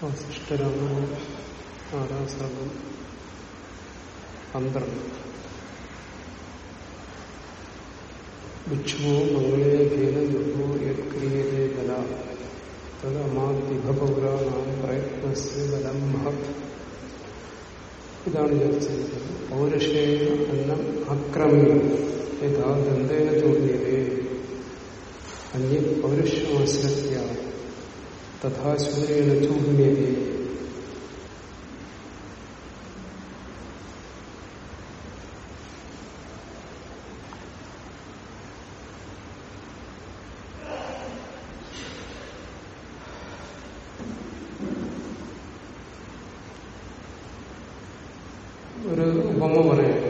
വസിഷ്ഠരാണ് ആറാം സർഗം പന്ത്രണ്ട് ഭിക്ഷുവോ മംഗളേ ഖേന യുദ്ധോ യത്ക്രിയതേ ബല തദമാതിഭപൗരാണാം പ്രയത്നസ് ബലം മഹത് ഇതാണ് ചർച്ച ചെയ്തത് പൗരുഷേയ അന്നം അക്രമ്യം യഥാ ദന്തേന ചോദ്യതേ അന്യ പൗരുഷമാശ്രത്യ തഥാ ചൂഹ്യതേ ഒരു ഉപമ പറയാം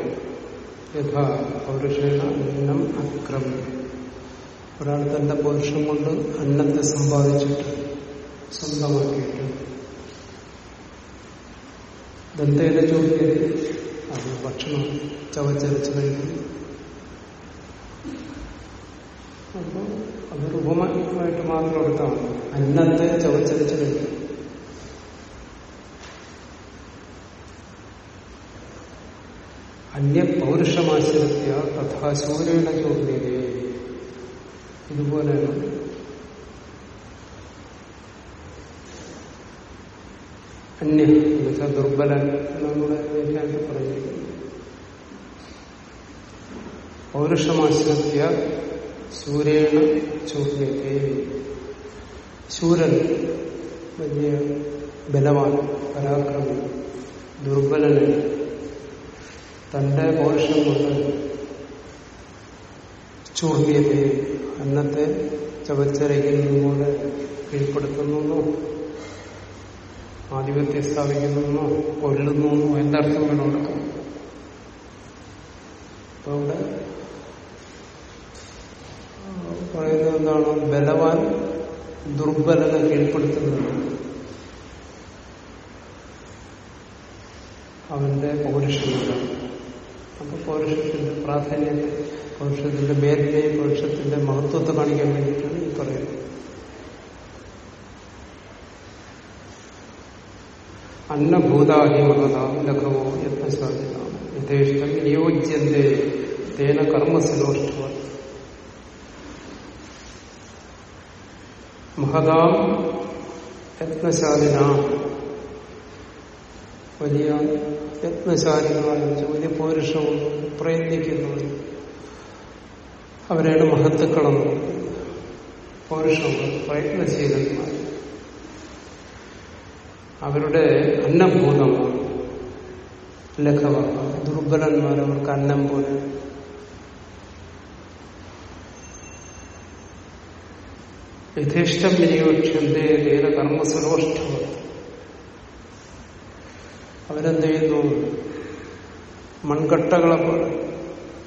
യഥാ പൗരുഷേണ അന്നം അക്രമം ഒരാൾ തന്റെ പൗരുഷം കൊണ്ട് അന്നത്തെ സമ്പാദിച്ചിട്ട് സ്വന്തമാക്കിയിട്ട് ദന്തേന ചോദ്യം അത് ഭക്ഷണം ചവച്ചരച്ച് കഴിക്കും അപ്പോ അതൊരു ഉപമമായിട്ട് മാത്രം എടുത്താണ്. അന്നത്തെ ചവച്ചരച്ച് കഴിക്കും അന്യ പൗരുഷമാശ്രത്യ തഥാ സൂര്യയുടെ ചോദ്യതേ ഇതുപോലെ അന്യ എന്നുവെച്ചാൽ ദുർബലൻ നമ്മുടെ വ്യാഖ്യാനത്തിൽ പറഞ്ഞിരിക്കുന്നു. പൗരുഷമാശ്രത്യ സൂര്യേണ ചോദ്യത്തെ. ശൂരൻ വലിയ ബലമാണ് പരാക്രമി ദുർബലന് തന്റെ കോഷം കൊണ്ട് ചൂർണിയത്തെ അന്നത്തെ ചവച്ചരയ്ക്കുന്നതുപോലെ കീഴ്പ്പെടുത്തുന്നു ആധിപത്യം സ്ഥാപിക്കുന്നു കൊല്ലുന്നു എന്തർത്ഥം വേണം അവിടെ പറയുന്നത് എന്താണ്? ബലവാൻ ദുർബലനെ കീഴ്പ്പെടുത്തുന്നത്. അവന്റെ പൗരുഷമില്ലാണ് അപ്പൊ പൗരുഷത്തിന്റെ പ്രാധാന്യത്തെ പൗരുഷത്തിന്റെ മേലിനെയും പൗരുഷത്തിന്റെ മഹത്വത്തെ കാണിക്കാൻ വേണ്ടിയിട്ടാണ് ഈ പറയുന്നത്. അന്നഭൂതാഹി മഹതാം ലഘവോ യത്നശാലിനാം യഥേഷ്ടം നിയോജ്യന്റെ തേന കർമ്മസിനോഷ്ടവ മഹതാം യത്നശാലിന. വലിയ യത്നശാലികളായ വലിയ പൗരുഷവും പ്രയത്നിക്കുന്നവരും അവരെയാണ് മഹത്തുക്കളെന്ന് പൗരുഷവും പ്രയത്നശീലന്മാർ. അവരുടെ അന്നഭൂതമാണ് ലഘവ ദുർബലന്മാർ അവർക്ക് അന്നം പോലെ യഥേഷ്ടം വിനിയോക്ഷന്റെ ദേന കർമ്മസുരോഷ്ടവ അവരെന്ത് ചെയ്യുന്നു മൺകട്ടകളെ പോലെ.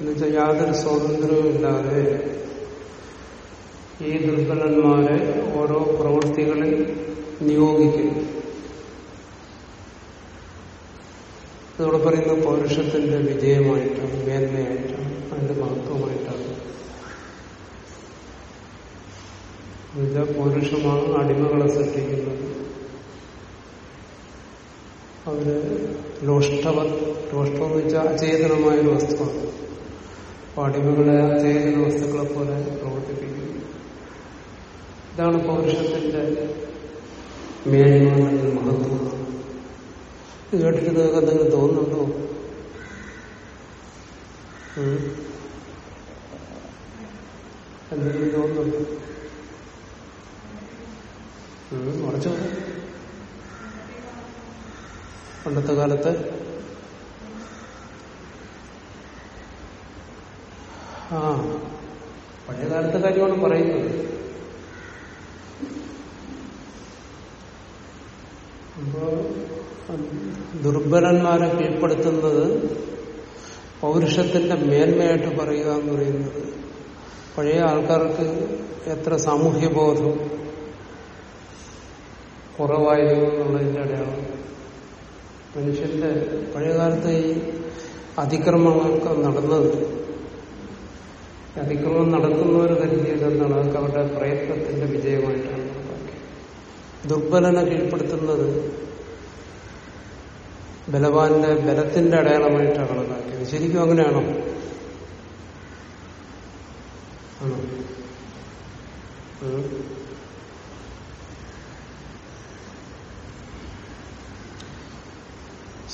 എന്നുവെച്ചാൽ യാതൊരു സ്വാതന്ത്ര്യവും ഇല്ലാതെ ഈ ദുർബലന്മാരെ ഓരോ പ്രവൃത്തികളിൽ നിയോഗിക്കുന്നു. ഇതോടെ പറയുന്ന പൗരുഷത്തിന്റെ വിജയമായിട്ടാണ് മേന്മയായിട്ടാണ് അതിന്റെ മഹത്വമായിട്ടാണ്. എന്നുവെച്ചാൽ പുരുഷമാണ് അടിമകളെ സൃഷ്ടിക്കുന്നത്. അവർ ലോഷ്ടവ ലോഷ്ടം വെച്ചാൽ അചേതനമായ ഒരു വസ്തുവാണ്. അപ്പൊ അടിമകളെ അചേതന വസ്തുക്കളെ പോലെ പ്രവർത്തിപ്പിക്കുന്നു. ഇതാണ് പൗരുഷത്തിന്റെ മേന്മ മഹത്വം. ഇത് കേട്ടിട്ടൊക്കെ എന്തെങ്കിലും തോന്നുന്നുണ്ടോ? എന്തെങ്കിലും തോന്നുന്നുണ്ടോ? ഉറച്ചു. പണ്ടത്തെ കാലത്ത് ആ പഴയ കാലത്തെ കാര്യമാണ് പറയുന്നത്. അപ്പോ ദുർബലന്മാരെ കീഴ്പ്പെടുത്തുന്നത് പൗരുഷത്തിന്റെ മേന്മയായിട്ട് പറയുക എന്ന് പറയുന്നത് പഴയ ആൾക്കാർക്ക് എത്ര സാമൂഹ്യബോധം കുറവായിരുന്നു എന്നുള്ളതിന്റെ അടയാളം. മനുഷ്യന്റെ പഴയകാലത്ത് ഈ അതിക്രമങ്ങളൊക്കെ നടന്നത്. അതിക്രമം നടത്തുന്നവർ കരുതിയത് എന്താണ് അതൊക്കെ അവരുടെ പ്രയത്നത്തിന്റെ വിജയമായിട്ടാണ് ദുർബലനെ കീഴ്പ്പെടുത്തുന്നത് ബലവാന്റെ ബലത്തിന്റെ അടയാളമായിട്ടാണ് കണക്കാക്കിയത് ശരിക്കും അങ്ങനെയാണോ? ആണോ?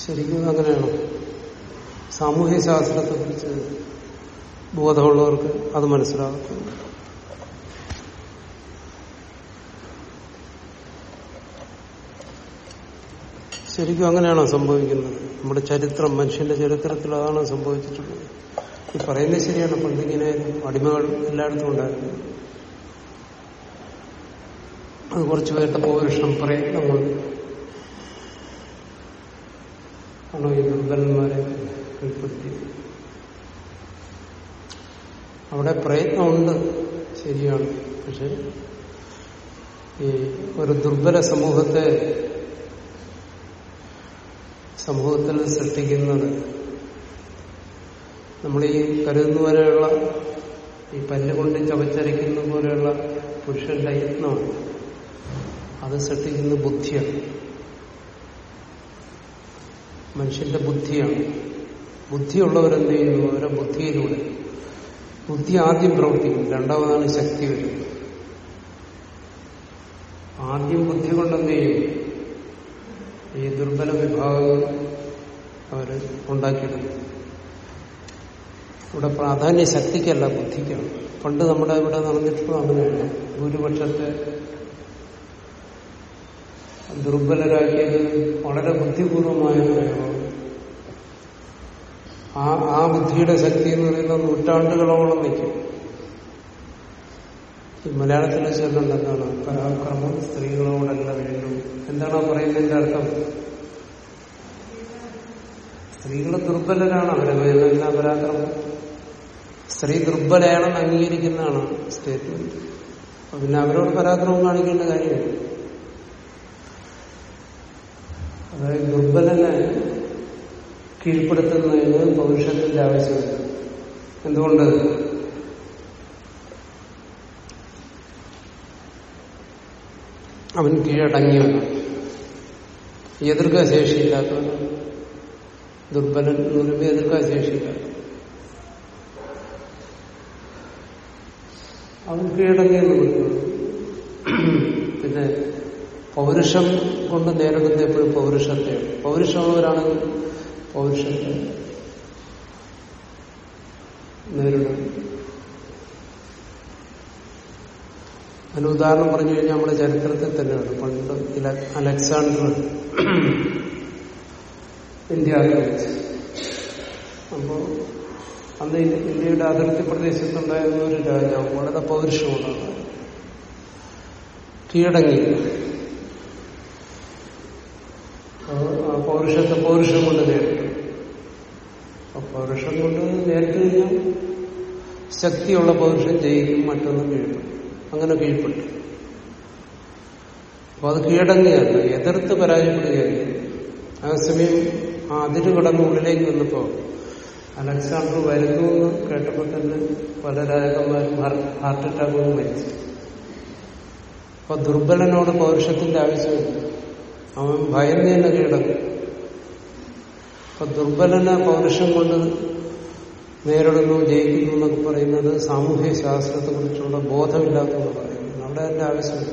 ശരിക്കും അങ്ങനെയാണോ? സാമൂഹ്യ ശാസ്ത്രത്തെ കുറിച്ച് ബോധമുള്ളവർക്ക് അത് മനസ്സിലാകത്തുള്ളൂ. ശരിക്കും അങ്ങനെയാണോ സംഭവിക്കുന്നത്? നമ്മുടെ ചരിത്രം മനുഷ്യന്റെ ചരിത്രത്തിൽ അതാണ് സംഭവിച്ചിട്ടുള്ളത്. ഈ പറയുന്നത് ശരിയാണ് പണ്ടിങ്ങനെ അടിമകൾ എല്ലായിടത്തും ഉണ്ടായിരുന്നു. അത് കുറച്ചു പേരുടെ പൗരുഷം പ്രയത്നങ്ങൾ ആണോ ഈ ദുർബലന്മാരെ ഉൾപ്പെടുത്തി. അവിടെ പ്രയത്നമുണ്ട് ശരിയാണ്. പക്ഷെ ഈ ഒരു ദുർബല സമൂഹത്തെ സമൂഹത്തിൽ സൃഷ്ടിക്കുന്നത് നമ്മൾ ഈ കരുതുന്ന പോലെയുള്ള ഈ പല്ലുകൊണ്ട് ചവച്ചരയ്ക്കുന്ന പോലെയുള്ള പുരുഷന്റെ യത്നമാണ്. അത് സൃഷ്ടിക്കുന്ന ബുദ്ധിയാണ്. മനുഷ്യന്റെ ബുദ്ധിയാണ്. ബുദ്ധിയുള്ളവരെന്ത് ചെയ്യുന്നു? അവരെ ബുദ്ധിയിലൂടെ. ബുദ്ധി ആദ്യം പ്രവർത്തിക്കും. രണ്ടാമതാണ് ശക്തി വരുന്നത് ആദ്യം ബുദ്ധി കൊണ്ടെന്ത് ചെയ്യും? ഈ ദുർബല വിഭാഗം അവർ ഉണ്ടാക്കിയിട്ടുണ്ട് ഇവിടെ പ്രാധാന്യ ശക്തിക്കല്ല ബുദ്ധിക്കാണ്. പണ്ട് നമ്മുടെ ഇവിടെ നടന്നിട്ടുള്ള അങ്ങനെയാണ്. ഭൂരിപക്ഷത്തെ ദുർബലരാക്കിയത് വളരെ ബുദ്ധിപൂർവമായ പ്രയോഗം. ആ ആ ബുദ്ധിയുടെ ശക്തി എന്ന് പറയുന്നത് നൂറ്റാണ്ടുകളോളം നിൽക്കും മലയാളത്തിലെ ചൊല്ലുണ്ട് എന്താണ്? പരാക്രമം സ്ത്രീകളോടല്ല വേണ്ടു. എന്താണ് പറയുന്നതിന്റെ അർത്ഥം? സ്ത്രീകൾ ദുർബലരാണ്. അവരെ മേലെല്ലാം പരാക്രമം. സ്ത്രീ ദുർബലയാണെന്ന് അംഗീകരിക്കുന്നതാണ് സ്റ്റേറ്റ്മെന്റ്. പിന്നെ അവരോട് പരാക്രമം കാണിക്കേണ്ട കാര്യമില്ല. അതായത് ദുർബലനെ കീഴ്പ്പെടുത്തുന്നതിന് പൗരുഷത്തിന്റെ ആവശ്യമില്ല എന്തുകൊണ്ട്? അവൻ കീഴടങ്ങിയവനാണ് എതിർക്കാൻ ശേഷിയില്ലാത്ത ദുർബലൻ എന്ന് പറയുമ്പോൾ എതിർക്കാൻ ശേഷിയില്ല അവൻ കീഴടങ്ങിയെന്ന് പറയുന്നു പിന്നെ പൗരുഷം കൊണ്ട് നേരിടുന്ന എപ്പോഴും പൗരുഷത്തെയാണ് പൗരുഷമുള്ളവരാണെങ്കിൽ പൗരുഷത്തെ നേരിടും അതിന് ഉദാഹരണം പറഞ്ഞു കഴിഞ്ഞാൽ നമ്മുടെ ചരിത്രത്തിൽ തന്നെയാണ്. പണ്ട് അലക്സാണ്ടർ ഇന്ത്യ ആക്രമിച്ചു. അപ്പോ അന്ന് ഇന്ത്യയുടെ അതിർത്തി പ്രദേശത്തുണ്ടായിരുന്ന ഒരു രാജാവ് വളരെ പൗരുഷമുള്ളതാണ്. കീഴടങ്ങി അപ്പോൾ ആ പൗരുഷത്തെ പൗരുഷം കൊണ്ട് നേരിട്ടു. അപ്പൊ പൗരുഷം കൊണ്ട് നേരിട്ട് കഴിഞ്ഞാൽ ശക്തിയുള്ള പൗരുഷം ജയിക്കും മറ്റൊന്നും കീഴ്പ്പെടും അങ്ങനെ കീഴ്പ്പെട്ടു. അപ്പൊ അത് കീഴടങ്ങുകയല്ല എതിർത്ത് പരാജയപ്പെടുകയായിരുന്നു അതേസമയം ആ അതിര് കടന്ന് ഉള്ളിലേക്ക് വന്നപ്പോ അലക്സാണ്ടർ വരുന്നു എന്ന് കേട്ടപ്പോൾ തന്നെ പല രാജാക്കന്മാരും ഹാർട്ട് അറ്റാക്ക് മരിച്ചു. അപ്പൊ ദുർബലനോട് പൗരുഷത്തിന്റെ ആവശ്യമില്ല. അവൻ ഭയന്ന് തന്നെ കീഴടങ്ങും. അപ്പൊ ദുർബലനെ പൗരുഷം കൊണ്ട് നേരിടുന്നു ജയിക്കുന്നു എന്നൊക്കെ പറയുന്നത് സാമൂഹ്യ ശാസ്ത്രത്തെ കുറിച്ചുള്ള ബോധമില്ലാത്തതെന്ന് പറയുന്നത്. അവിടെ അതിന്റെ ആവശ്യമില്ല.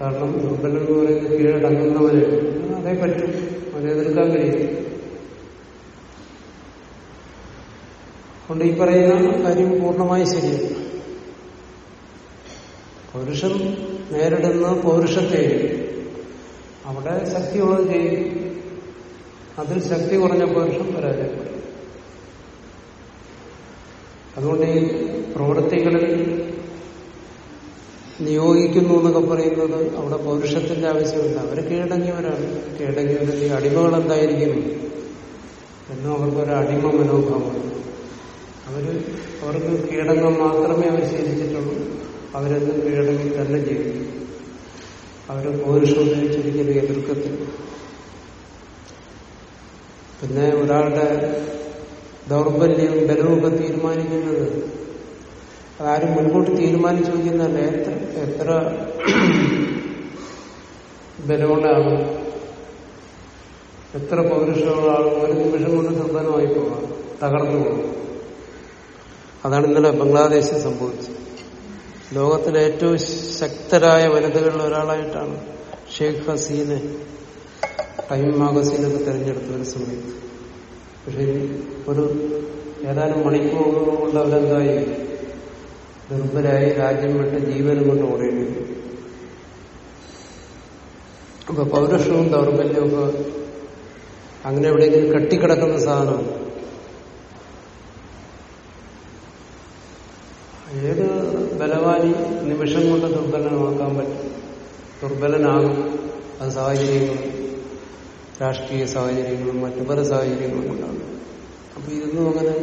കാരണം ദുർബലൻ എന്ന് പറയുന്നത് കീഴടങ്ങുന്നവരെ അതേ പറ്റും. അവരെ എതിർക്കാൻ കഴിയും കൊണ്ട് ഈ പറയുന്ന കാര്യം പൂർണമായി ശരിയല്ല. പൗരുഷം നേരിടുന്ന പൗരുഷത്തെ അവിടെ ശക്തിയുള്ളത് ചെയ്യും അതിൽ ശക്തി കുറഞ്ഞ പുരുഷം പരാജയപ്പെടും അതുകൊണ്ട് ഈ പ്രവൃത്തികളിൽ നിയോഗിക്കുന്നു എന്നൊക്കെ പറയുന്നത് അവിടെ പൗരുഷത്തിന്റെ ആവശ്യമില്ല. അവർ കീഴടങ്ങിയവരാണ്. കീഴടങ്ങിയവരുടെ അടിമകൾ എന്തായിരിക്കും? എന്നും അവർക്കൊരു അടിമ മനോഭാവമാണ് അവർ അവർക്ക് കീഴടങ്ങാൻ മാത്രമേ അവർ ശീലിച്ചിട്ടുള്ളൂ. അവരെന്നും കീഴടങ്ങി തന്നെ ചെയ്യും. അവർ പൗരുഷം ഉപയോഗിച്ചിരിക്കുന്ന എതിർക്കത്തിൽ പിന്നെ ഒരാളുടെ ദൗർബല്യം ബലവുമൊക്കെ തീരുമാനിക്കുന്നത് അതാരും മുൻകൂട്ടി തീരുമാനിച്ചു വയ്ക്കുന്നതല്ല. എത്ര എത്ര ബലമുള്ളതാണ് എത്ര പൗരുഷമുള്ള ഒരു നിമിഷം കൊണ്ട് നിർബന്ധമായി പോകാം തകർന്നു പോകും. അതാണ് ഇന്നലെ ബംഗ്ലാദേശിൽ സംഭവിച്ചത്. ലോകത്തിലെ ഏറ്റവും ശക്തരായ വനിതകളിൽ ഒരാളായിട്ടാണ് ഷെയ്ഖ് ഹസീനെ ടൈം മാഗസീനൊക്കെ തിരഞ്ഞെടുത്ത ഒരു സമയത്ത് പക്ഷെ ഒരു ഏതാനും മണിക്കൂറുകൾ കൊണ്ട് അവരെന്തായി ദുർബലായി രാജ്യം വിട്ട് ജീവനും കൊണ്ട് ഓടേണ്ടി വരും അപ്പൊ പൗരുഷവും ദൗർബല്യവും അങ്ങനെ എവിടെയെങ്കിലും കെട്ടിക്കിടക്കുന്ന സാധനമാണ് ഏത് ബലവാനി നിമിഷം കൊണ്ട് ദുർബലമാക്കാൻ പറ്റും? ദുർബലനാകും. അത് സാഹചര്യങ്ങളും രാഷ്ട്രീയ സാഹചര്യങ്ങളും മറ്റു പല സാഹചര്യങ്ങളും കൊണ്ടാണ്. അപ്പൊ ഇതൊന്നും അങ്ങനെ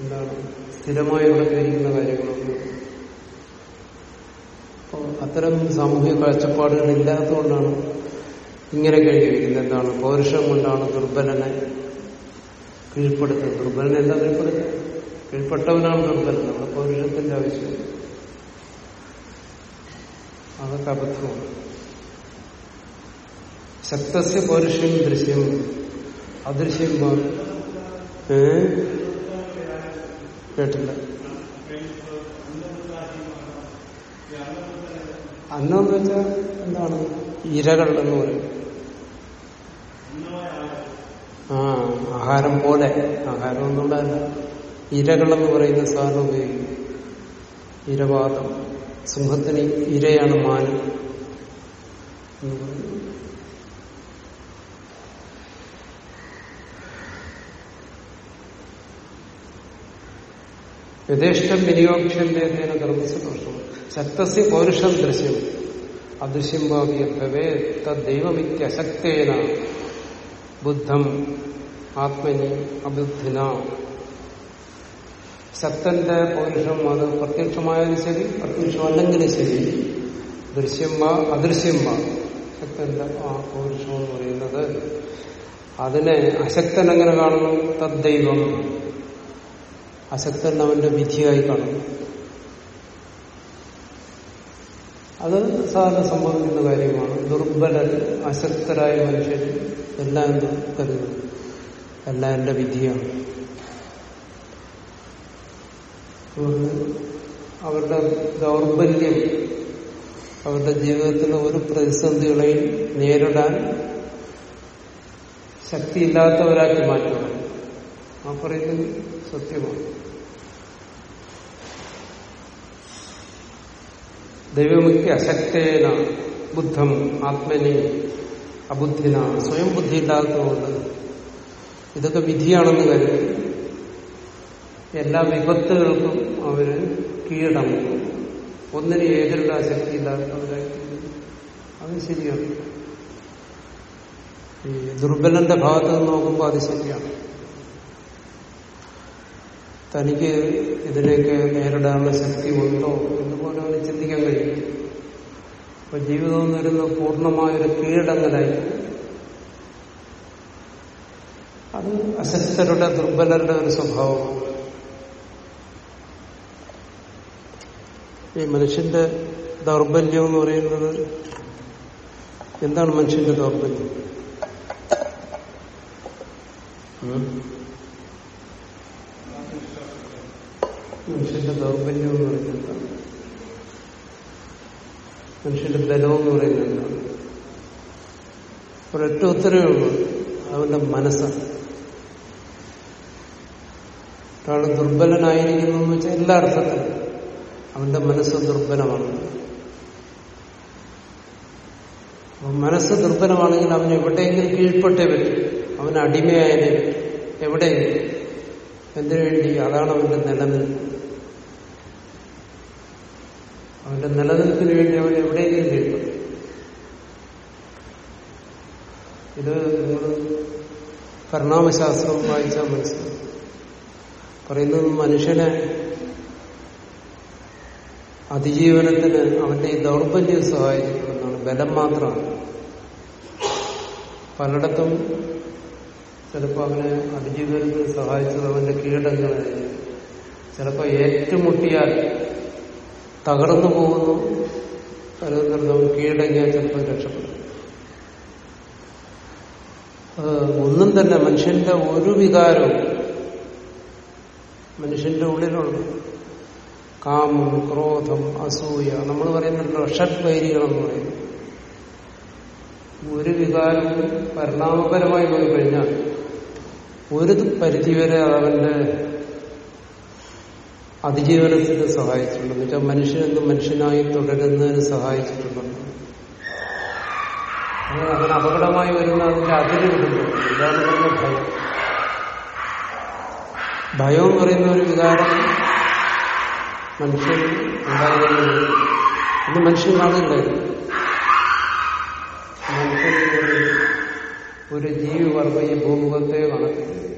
എന്താണ് സ്ഥിരമായി ഇവിടെ കഴിക്കുന്ന കാര്യങ്ങളൊന്നും അപ്പോൾ അത്തരം സാമൂഹിക കാഴ്ചപ്പാടുകൾ ഇല്ലാത്തതുകൊണ്ടാണ് ഇങ്ങനെ കഴിയുന്നത് എന്താണ്? പൗരുഷം കൊണ്ടാണ് ദുർബലനെ കീഴ്പ്പെടുത്തുന്നത്. ദുർബലനെ എന്താ കീഴ്പ്പെടുത്തുക? കീഴ്പ്പെട്ടവനാണ് ദുർബലൻ. നമ്മുടെ പൗരുഷത്തിന്റെ ആവശ്യം. അതൊക്കെ അബദ്ധമാണ്. ശക്തസ്യ പൗരുഷ്യം ദൃശ്യം. അദൃശ്യം ഏ? കേട്ടില്ല. അന്നം എന്ന് വെച്ചാൽ എന്താണ്? ഇരകൾ എന്ന് പറയും. ആ ആഹാരം പോലെ. ആഹാരം എന്നുള്ളതല്ല ഇരകളെന്ന് പറയുന്ന സാധനം ഉപയോഗിക്കും. ഇരവാദം. സിംഹത്തിന് ഇരയാണ് മാനം യഥേഷ്ടം വിനിയോഗിച്ചന്റെ കർമ്മസദോഷം ശക്തസ്യ പൗരുഷം ദൃശ്യം. അദൃശ്യം ഭാവിയഭവേ തദ്ദൈവമിത്യശക്തേന ബുദ്ധം ആത്മനി അബുദ്ധിന. ശക്തന്റെ പൗരുഷം അത് പ്രത്യക്ഷമായാലും ശരി പ്രത്യക്ഷമല്ലെങ്കിലും ശരി. ദൃശ്യം വാ അദൃശ്യം വാ ശക്തന്റെ ആ പൗരുഷം എന്ന് പറയുന്നത് അതിനെ അശക്തൻ എങ്ങനെ കാണുന്നു? തദ്ദൈവം. അശക്തൻ അവന്റെ വിധിയായി കാണും അത് സാധാരണ സംഭവിക്കുന്ന കാര്യമാണ്. ദുർബലർ അശക്തരായ മനുഷ്യർ എല്ലാം എന്ത് കരുതും എല്ലാം എന്റെ വിധിയാണ്. അവരുടെ ദൗർബല്യം അവരുടെ ജീവിതത്തിലെ ഒരു പ്രതിസന്ധികളെയും നേരിടാൻ ശക്തിയില്ലാത്തവരാക്കി മാറ്റണം ആ പറയുന്നത് സത്യമാണ്. ദൈവമുക്തി അശക്തേന ബുദ്ധം ആത്മനി അബുദ്ധിന സ്വയം ബുദ്ധി ഇല്ലാത്തതുകൊണ്ട് ഇതൊക്കെ വിധിയാണെന്ന് കരുതി എല്ലാ വിപത്തുകൾക്കും അവർ കീഴടങ്ങുന്നു ഒന്നിനെ എതിരിടാൻ ശക്തി ഇല്ലാത്തവരായി അത് ശരിയാണ്. ഈ ദുർബലന്റെ ഭാഗത്ത് നിന്ന് നോക്കുമ്പോൾ അത് ശരിയാണ്. തനിക്ക് ഇതിലേക്ക് നേരിടാനുള്ള ശക്തി ഉണ്ടോ എന്ന് പോലും അവന് ചിന്തിക്കാൻ കഴിയും അപ്പൊ ജീവിതം എന്ന് വരുന്ന പൂർണമായൊരു കീഴടങ്ങലായി. അത് അശക്തരുടെ ദുർബലരുടെ ഒരു സ്വഭാവമാണ് ഈ മനുഷ്യന്റെ ദൗർബല്യം എന്ന് പറയുന്നത് എന്താണ് മനുഷ്യന്റെ ദൗർബല്യം? മനുഷ്യന്റെ ദൗർബല്യം എന്ന് പറയുന്നത് മനുഷ്യന്റെ ബലം എന്ന് പറയുന്നത് ഒരൊറ്റ ഉത്തരവേ ഉള്ളൂ. അവന്റെ മനസ്സാണ് ഒരാൾ ദുർബലനായിരിക്കുന്നു എന്ന് വെച്ചാൽ എല്ലാ അർത്ഥത്തിലും അവന്റെ മനസ്സ് ദുർബലമാണ്. മനസ്സ് ദുർബലമാണെങ്കിൽ അവൻ എവിടെയെങ്കിലും കീഴ്പ്പെട്ടേ പറ്റും. അവൻ അടിമയായാലേ എവിടെയെങ്കിലും. എന്തിനു വേണ്ടി? അതാണ് അവന്റെ നിലനിൽപ്പ്. അവന്റെ നിലനിൽപ്പിന് വേണ്ടി അവൻ എവിടെയെങ്കിലും കേട്ടു ഇത് നിങ്ങൾ പരിണാമശാസ്ത്രം വായിച്ചാൽ മനസ്സിലാവും. പറയുന്നത് മനുഷ്യനെ അതിജീവനത്തിന് അവന്റെ ഈ ദൗർബല്യം സഹായിക്കണമെന്നാണ് ബലം മാത്രമാണ്. പലയിടത്തും ചിലപ്പോൾ അവനെ അതിജീവനത്തിന് സഹായിച്ചത് അവന്റെ കീടങ്ങളായിരിക്കും ചിലപ്പോൾ ഏറ്റുമുട്ടിയാൽ തകർന്നു പോകുന്നു. അനന്തരം കീഴടങ്ങിയാൽ ചിലപ്പോൾ രക്ഷപ്പെടും. ഒന്നും തന്നെ മനുഷ്യന്റെ ഒരു വികാരവും മനുഷ്യന്റെ ഉള്ളിലുണ്ട്. കാമം ക്രോധം അസൂയ നമ്മൾ പറയുന്നുണ്ടല്ലോ ഷഡ്വൈരികളെന്ന് പറയുന്നു ഒരു വികാരവും പരിണാമപരമായി പോയി കഴിഞ്ഞാൽ ഒരു പരിധിവരെ അതവന്റെ അതിജീവനത്തിന് സഹായിച്ചിട്ടുണ്ട്. എന്നുവെച്ചാൽ മനുഷ്യനെന്ന് മനുഷ്യനായി തുടരുന്നതിന് സഹായിച്ചിട്ടുണ്ട് അങ്ങനെ അപകടമായി വരുന്ന അതിന്റെ അതിര് വിടുന്നു. ഭയം. ഭയം എന്ന് പറയുന്ന ഒരു വികാരം മനുഷ്യൻ ഉണ്ടായിരുന്നു ഇന്ന് മനുഷ്യൻ കാണില്ലായിരുന്നു മനുഷ്യൻ ഒരു ജീവിവർഗ ഈ ഭൂമുഖത്തെ കണക്കില്ല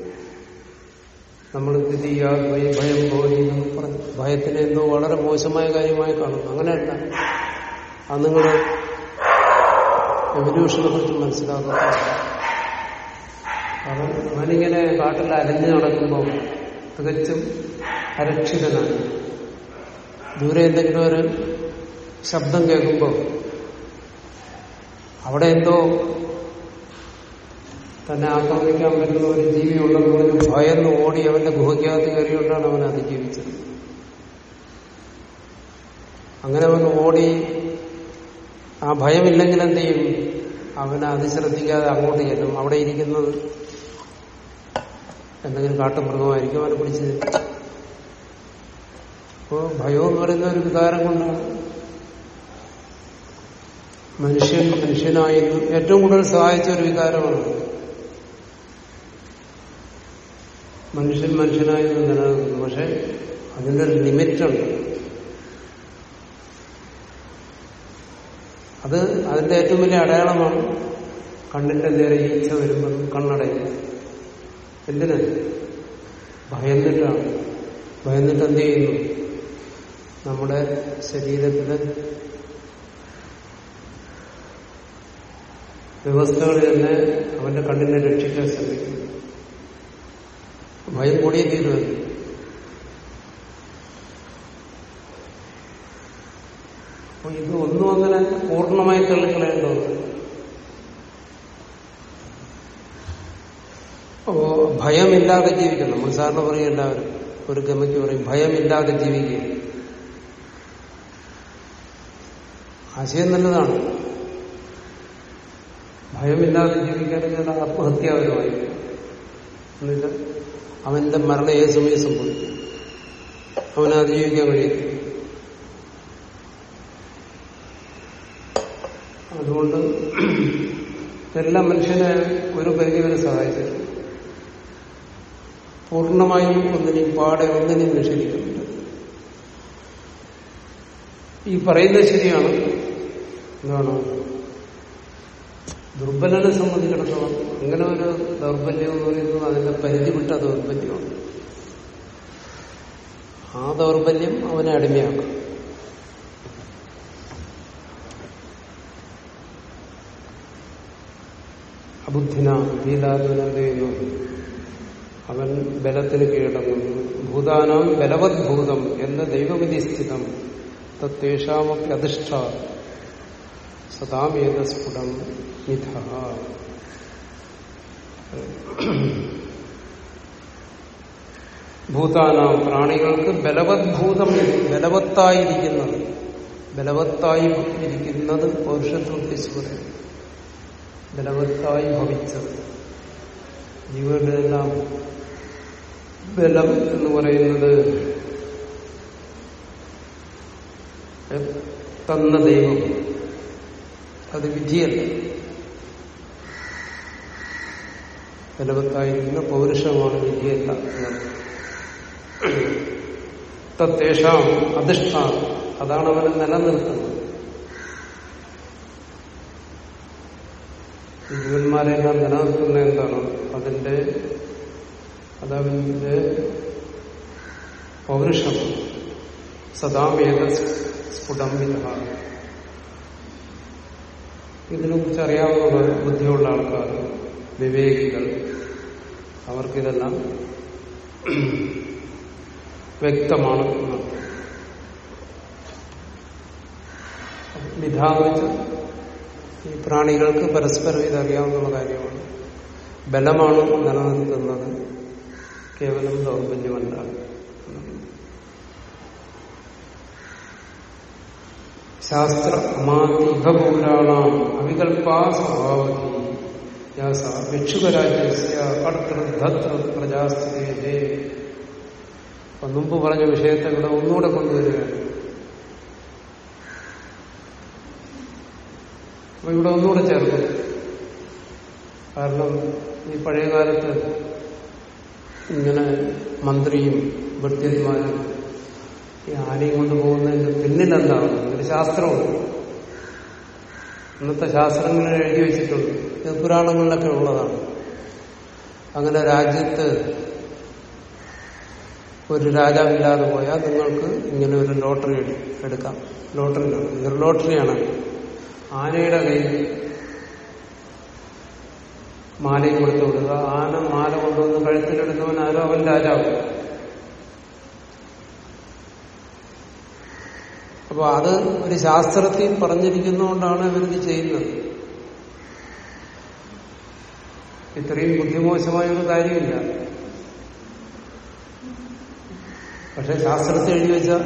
നമ്മൾ സ്ഥിതിയാ ഭയം എന്ന് പറഞ്ഞു. ഭയത്തിനെ എന്തോ വളരെ മോശമായ കാര്യമായി കാണുന്നു. അങ്ങനെയല്ല. അത് നിങ്ങൾ എവല്യൂഷനെ കുറിച്ച് മനസ്സിലാക്കുക കാരണം അവനിങ്ങനെ കാട്ടിൽ അലഞ്ഞു നടക്കുമ്പോൾ തികച്ചും അരക്ഷിതനാണ്. ദൂരെ എന്തെങ്കിലും ഒരു ശബ്ദം കേൾക്കുമ്പോൾ അവിടെ എന്തോ തന്നെ ആക്രമിക്കാൻ പറ്റുന്ന ഒരു ജീവി പറഞ്ഞ് ഭയന്ന് ഓടി അവന്റെ ഗുഹയ്ക്കകത്ത് കയറിയോണ്ടാണ് അവൻ അതിജീവിച്ചത്. അങ്ങനെ അവൻ ഓടി. ആ ഭയമില്ലെങ്കിൽ എന്ത് ചെയ്യും? അവനെ അതിശ്രദ്ധിക്കാതെ അങ്ങോട്ട് ചെല്ലും. അവിടെ ഇരിക്കുന്നത് എന്തെങ്കിലും കാട്ടുമൃഗമായിരിക്കും അവനെ പിടിച്ച് അപ്പോ ഭയം എന്ന് പറയുന്ന ഒരു വികാരം കൊണ്ടാണ് മനുഷ്യൻ മനുഷ്യനായിരുന്നു ഏറ്റവും കൂടുതൽ സഹായിച്ച ഒരു വികാരമാണ് മനുഷ്യൻ മനുഷ്യനായി നിലനിൽക്കുന്നു പക്ഷെ അതിന്റെ ലിമിറ്റുണ്ട് അത് അതിന്റെ ഏറ്റവും വലിയ അടയാളമാണ് കണ്ണിന്റെ നേരെ ഈച്ച വരുമ്പോൾ കണ്ണടയും എന്തിന്? ഭയന്നിട്ടാണ്. ഭയന്നിട്ട് എന്ത് ചെയ്യുന്നു? നമ്മുടെ ശരീരത്തിലെ വ്യവസ്ഥകൾ തന്നെ അവന്റെ കണ്ണിനെ രക്ഷിക്കാൻ ശ്രമിക്കുന്നു. ഭയം കൂടിയേ തീരുമല്ലോ അപ്പൊ ഇത് ഒന്നും അങ്ങനെ പൂർണമായി തള്ളിക്കളയേണ്ടത് അപ്പോ ഭയമില്ലാതെ ജീവിക്കണം. നമ്മൾ സാറിന് പറയും എല്ലാവരും ഒരു ഗമയ്ക്ക് പറയും ഭയമില്ലാതെ ജീവിക്കുക. ആശയം നല്ലതാണ്. ഭയമില്ലാതെ ജീവിക്കാനെങ്കിൽ ആത്മഹത്യാപരമായി എന്നിട്ട് അവന്റെ മരണം ഏത് സമയം സംഭവിക്കും അവനെ അതിജീവിക്കാൻ കഴിയും. അതുകൊണ്ട് എല്ലാ മനുഷ്യനെ ഒരു പരിധിവരെ സഹായിച്ചിട്ടുണ്ട് പൂർണമായും ഒന്നിനെയും പാടെ ഒന്നിനെയും നിഷേധിക്കുന്നുണ്ട്. ഈ പറയുന്നത് ശരിയാണ്. എന്താണ്? ദുർബലനെ സംബന്ധിച്ചിടത്തോളം അങ്ങനെ ഒരു ദൗർബല്യം എന്ന് പറയുന്നത് അതിന്റെ പരിധി വിട്ട ദൗർബല്യമാണ്. ആ ദൗർബല്യം അവനെ അടിമയാക്കും. അബുദ്ധിന ബുദ്ധിയില്ലാത്തവനെന്ത് ചെയ്യുന്നു? അവൻ ബലത്തിന് കീഴടങ്ങുന്നു. ഭൂതാനാം ബലവത്ഭൂതം എന്ന ദൈവവിധി സ്ഥിതം തത്വേഷാമൊക്കെ അധിഷ്ഠ സദാമേതസ്ഫുടം മിഥ ഭൂതാനാം പ്രാണികൾക്ക് ബലവത്ഭൂതം ബലവത്തായിരിക്കുന്നത് ബലവത്തായി ഇരിക്കുന്നത് പൗരുഷത്വത്തിച്ച് പറയും ബലവത്തായി ഭവിച്ചത്. ജീവന്റെ എല്ലാം ബലം എന്ന് പറയുന്നത് തന്ന ദൈവം. അത് വിധിയല്ല. ബലവത്തായിരിക്കുന്ന പൗരുഷമാണ് വിധിയല്ല. തത്തേഷാം അധിഷ്ഠാനം അതാണ് അവനെ നിലനിർത്തുന്നത് ജീവന്മാരെല്ലാം നിലനിർത്തുന്ന എന്താണ്? അതിന്റെ അതവന്റെ പൗരുഷം. സദാമേത സ്ഫുടംബിത ഇതിനെക്കുറിച്ച് അറിയാവുന്ന ബുദ്ധിയുള്ള ആൾക്കാർ വിവേകികൾ. അവർക്കിതെല്ലാം വ്യക്തമാണ് പിതാവ് വെച്ചാൽ ഈ പ്രാണികൾക്ക് പരസ്പരം ഇതറിയാവുന്ന കാര്യമാണ്. ബലമാണ് നിലനിൽക്കുന്നത്. കേവലം ദൗർബല്യമല്ല ശാസ്ത്ര അമാതിഭപുരാണ അവികൽപാ സ്വഭാവതി ഭിക്ഷുകരാജ്യസ്യ കർത്തൃധത്ര പ്രജാസ്ഥിതേ അപ്പൊ മുമ്പ് പറഞ്ഞ വിഷയത്തെ ഇവിടെ ഒന്നുകൂടെ കൊണ്ടുവരികയാണ് അപ്പൊ ഇവിടെ ഒന്നുകൂടെ ചേർക്കും കാരണം ഈ പഴയ കാലത്ത് ഇങ്ങനെ മന്ത്രിയും ഭൃത്യന്മാരും ഈ ആനയും കൊണ്ടുപോകുന്നതിന്റെ പിന്നിലെന്താണ്? ഒരു ശാസ്ത്രമുണ്ട്. ഇന്നത്തെ ശാസ്ത്രങ്ങളിൽ എഴുതി വെച്ചിട്ടുണ്ട്. ഇത് പുരാണങ്ങളിലൊക്കെ ഉള്ളതാണ്. അങ്ങനെ രാജ്യത്ത് ഒരു രാജാവില്ലാതെ പോയാൽ നിങ്ങൾക്ക് ഇങ്ങനെ ഒരു ലോട്ടറി എടുക്കാം. ലോട്ടറി ഇതൊരു ലോട്ടറിയാണ് ആനയുടെ കയ്യിൽ മാലയും കൊടുത്തു കൊടുക്കുക ആന മാല കൊണ്ടുവന്ന് കഴുത്തിലെടുത്തവൻ ആരോ അവൻ രാജാവ്. അപ്പൊ അത് ഒരു ശാസ്ത്രത്തിൽ പറഞ്ഞിരിക്കുന്നതുകൊണ്ടാണ് ഇവരിത് ചെയ്യുന്നത്. ഇത്രയും ബുദ്ധിമോശമായ ഒരു കാര്യമില്ല. പക്ഷെ ശാസ്ത്രത്തെ എഴുതി വെച്ചാൽ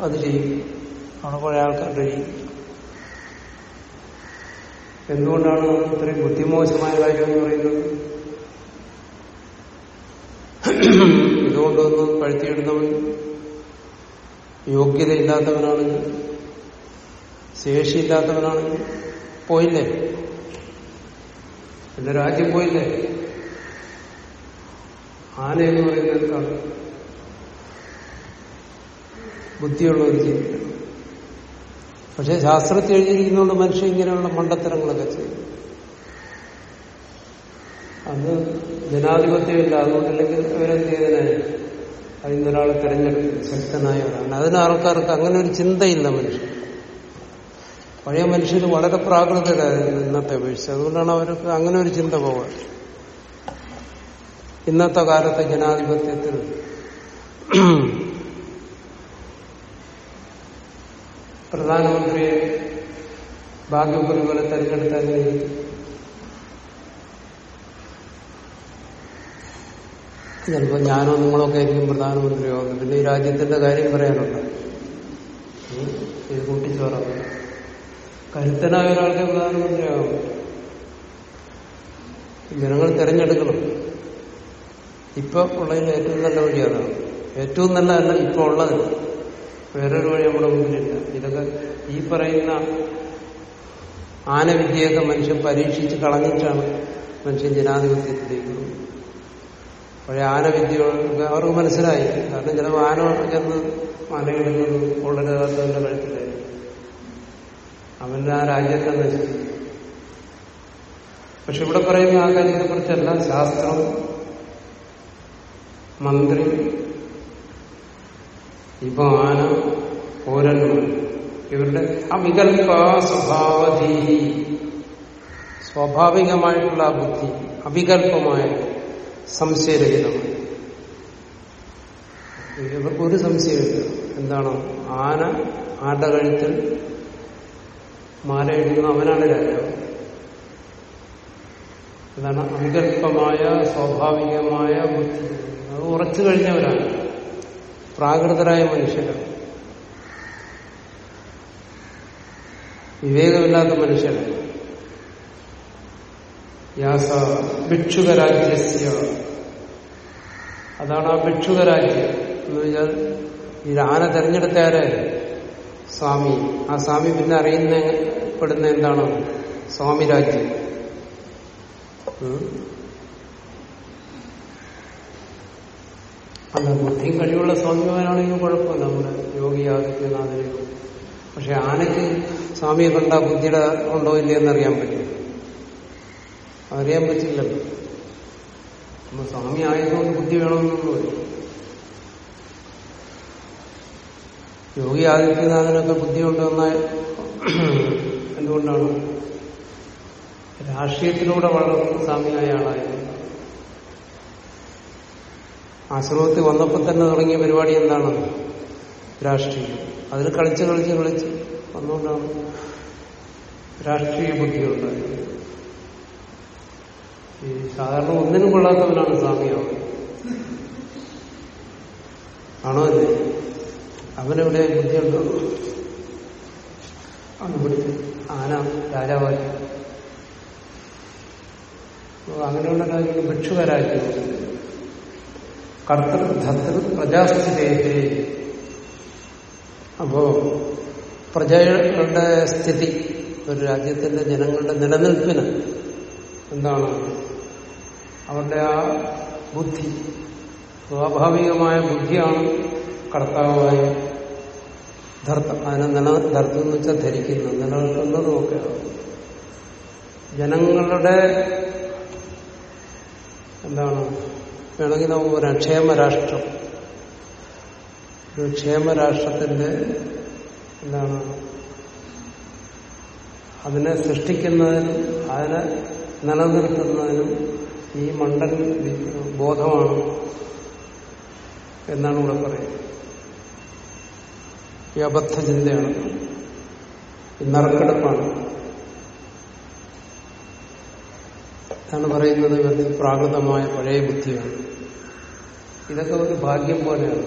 അത് ചെയ്യും. ആണ് കുറെ ആൾക്കാർ കഴിയും എന്തുകൊണ്ടാണ് ഇത്രയും ബുദ്ധിമോശമായ കാര്യം എന്ന് പറയുന്നത്? ഇതുകൊണ്ടൊന്ന് കഴുത്തിയിടുന്നവൻ യോഗ്യതയില്ലാത്തവനാണെങ്കിൽ ശേഷിയില്ലാത്തവനാണെങ്കിൽ പോയില്ലേ? പിന്നെ രാജ്യം പോയില്ലേ? ആന എന്ന് പറയുന്നത് ബുദ്ധിയുള്ള ഒരു ജീവിതം. പക്ഷെ ശാസ്ത്രത്തിൽ എഴുതിയിരിക്കുന്നതുകൊണ്ട് മനുഷ്യൻ ഇങ്ങനെയുള്ള മണ്ടത്തരങ്ങളൊക്കെ ചെയ്യും. അന്ന് ജനാധിപത്യമില്ല. അതുകൊണ്ടല്ലെങ്കിൽ അവരെന്ത് ചെയ്തതിനെ അതിൽ നിന്നൊരാളെ ശക്തനായ ഒരാളാണ്. അതിന് ആൾക്കാർക്ക് അങ്ങനെ ഒരു ചിന്തയില്ല മനുഷ്യൻ. പഴയ മനുഷ്യർ വളരെ പ്രാകൃതരായിരുന്നു ഇന്നത്തെ അപേക്ഷിച്ച്. അതുകൊണ്ടാണ് അവർക്ക് അങ്ങനെ ഒരു ചിന്ത പോകാൻ ഇന്നത്തെ കാലത്തെ ജനാധിപത്യത്തിൽ പ്രധാനമന്ത്രിയെ ഭാഗ്യപുരി പോലെ തെരഞ്ഞെടുത്ത ചിലപ്പോൾ ഞാനോ നിങ്ങളൊക്കെ ആയിരിക്കും പ്രധാനമന്ത്രിയാവുന്നത് പിന്നെ ഈ രാജ്യത്തിന്റെ കാര്യം പറയാനുണ്ട്? ഇത് കരുത്തനായ ഒരാൾക്ക് പ്രധാനമന്ത്രിയാവും ജനങ്ങൾ തിരഞ്ഞെടുക്കണം. ഇപ്പൊ ഉള്ളതിൽ ഏറ്റവും നല്ല വഴി അതാണ് ഏറ്റവും നല്ലതല്ല ഇപ്പൊ ഉള്ളത്. വേറൊരു വഴി നമ്മുടെ മുമ്പിലില്ല. ഇതൊക്കെ ഈ പറയുന്ന ആനവിദ്യയൊക്കെ മനുഷ്യൻ പരീക്ഷിച്ച് കളഞ്ഞിട്ടാണ് മനുഷ്യൻ ജനാധിപത്യത്തിലേക്ക് പഴയ ആന ആനവിദ്യ അവർക്ക് മനസ്സിലായി കാരണം ചിലപ്പോൾ ആന ചെന്ന് മലയിടുന്നത് കൊള്ളരുതാത്തവന്റെ കഴിച്ചില്ലായിരുന്നു അവന്റെ ആ രാജ്യത്തെ നശിച്ചു പക്ഷെ ഇവിടെ പറയുന്ന ആ കാര്യത്തെ കുറിച്ചല്ല ശാസ്ത്രം മന്ത്രി ഇപ്പൊ ആന പൗരന്മാർ ഇവരുടെ അവികൽപ സ്വഭാവധീ സ്വാഭാവികമായിട്ടുള്ള ബുദ്ധി അവികല്പമായ സംശയരഹിതമാണ് ഇവർക്ക് ഒരു സംശയമില്ല എന്താണ്? ആന ആരുടെ കഴുത്തിൽ മാലയിടുന്ന അവനാണ് രാജാവ്. അതാണ് അവികല്പമായ സ്വാഭാവികമായ ബുദ്ധി. അത് ഉറച്ചു കഴിഞ്ഞവരാണ്. പ്രാകൃതരായ മനുഷ്യരാണ്. വിവേകമില്ലാത്ത മനുഷ്യരാണ്. യാസ ഭിക്ഷുകരാജ്യസ്യ. അതാണ് ആ ഭിക്ഷുകരാജ്യം. എന്ന് വെച്ചാൽ ഈ ആന തെരഞ്ഞെടുത്ത ആരെ? സ്വാമി. ആ സ്വാമി പിന്നെ അറിയുന്ന പെടുന്ന എന്താണ്? സ്വാമി രാജ്യം അല്ല ബുദ്ധിയും കഴിവുള്ള സ്വാമിമാരാണെങ്കിൽ കുഴപ്പമില്ല. നമ്മുടെ യോഗി ആദിത്യനാഥനെയോ പക്ഷെ ആനയ്ക്ക് സ്വാമിയെ കണ്ട ബുദ്ധിയുടെ ഉണ്ടോ ഇല്ലയെന്നറിയാൻ പറ്റും. അറിയാൻ പറ്റില്ലല്ലോ. നമ്മൾ സ്വാമി ആയതുകൊണ്ട് ബുദ്ധി വേണമെന്നൊന്നുമില്ല യോഗി ആദിത്യനാഥനൊക്കെ ബുദ്ധി കൊണ്ടുവന്ന എന്തുകൊണ്ടാണ്? രാഷ്ട്രീയത്തിലൂടെ വളർന്ന സ്വാമിയായ ആളായിരുന്നു. ആശ്രമത്തിൽ വന്നപ്പോൾ തന്നെ തുടങ്ങിയ പരിപാടി എന്താണ് രാഷ്ട്രീയം. അതിൽ കളിച്ച് കളിച്ച് കളിച്ച് വന്നുകൊണ്ടാണ് രാഷ്ട്രീയ ബുദ്ധിയുണ്ടായിരുന്നു ഈ സാധാരണ ഒന്നിനും കൊള്ളാത്തവനാണ് സ്വാമിയാവുന്നത് ആണോ അല്ലേ അവനെവിടെ ബുദ്ധിയുണ്ടോ? അവന് പിടിച്ച് ആന രാജാവായി. അങ്ങനെയുള്ള കാര്യങ്ങൾ ഭിക്ഷുകരാജ്യം കർത്തൃ ധർത്തൃ പ്രജാസ്ഥിതേഹേ അപ്പോ പ്രജകളുടെ സ്ഥിതി ഒരു രാജ്യത്തിന്റെ ജനങ്ങളുടെ നിലനിൽപ്പിന് എന്താണ്? അവരുടെ ആ ബുദ്ധി സ്വാഭാവികമായ ബുദ്ധിയാണ് കർത്താവായ ധർത്ത. അതിനെ നില ധർത്തം എന്ന് വെച്ചാൽ ധരിക്കുന്നത് നിലനിൽക്കുന്നതുമൊക്കെ ജനങ്ങളുടെ എന്താണ്? വേണമെങ്കിൽ നമുക്ക് പറയാം ക്ഷേമരാഷ്ട്രം. ഒരു ക്ഷേമരാഷ്ട്രത്തിന്റെ എന്താണ്? അതിനെ സൃഷ്ടിക്കുന്നതിനും അതിനെ നിലനിർത്തുന്നതിനും ഈ മണ്ടൻ ബോധമാണ് എന്നാണ് ഇവിടെ പറയുന്നത്. ഈ അബദ്ധ ചിന്തയാണ് നറുക്കെടുപ്പാണ്. എന്നാണ് പറയുന്നത് ഇവരുടെ പ്രാകൃതമായ പഴയ ബുദ്ധിയാണ്. ഇതൊക്കെ ഒരു ഭാഗ്യം പോലെയാണ്.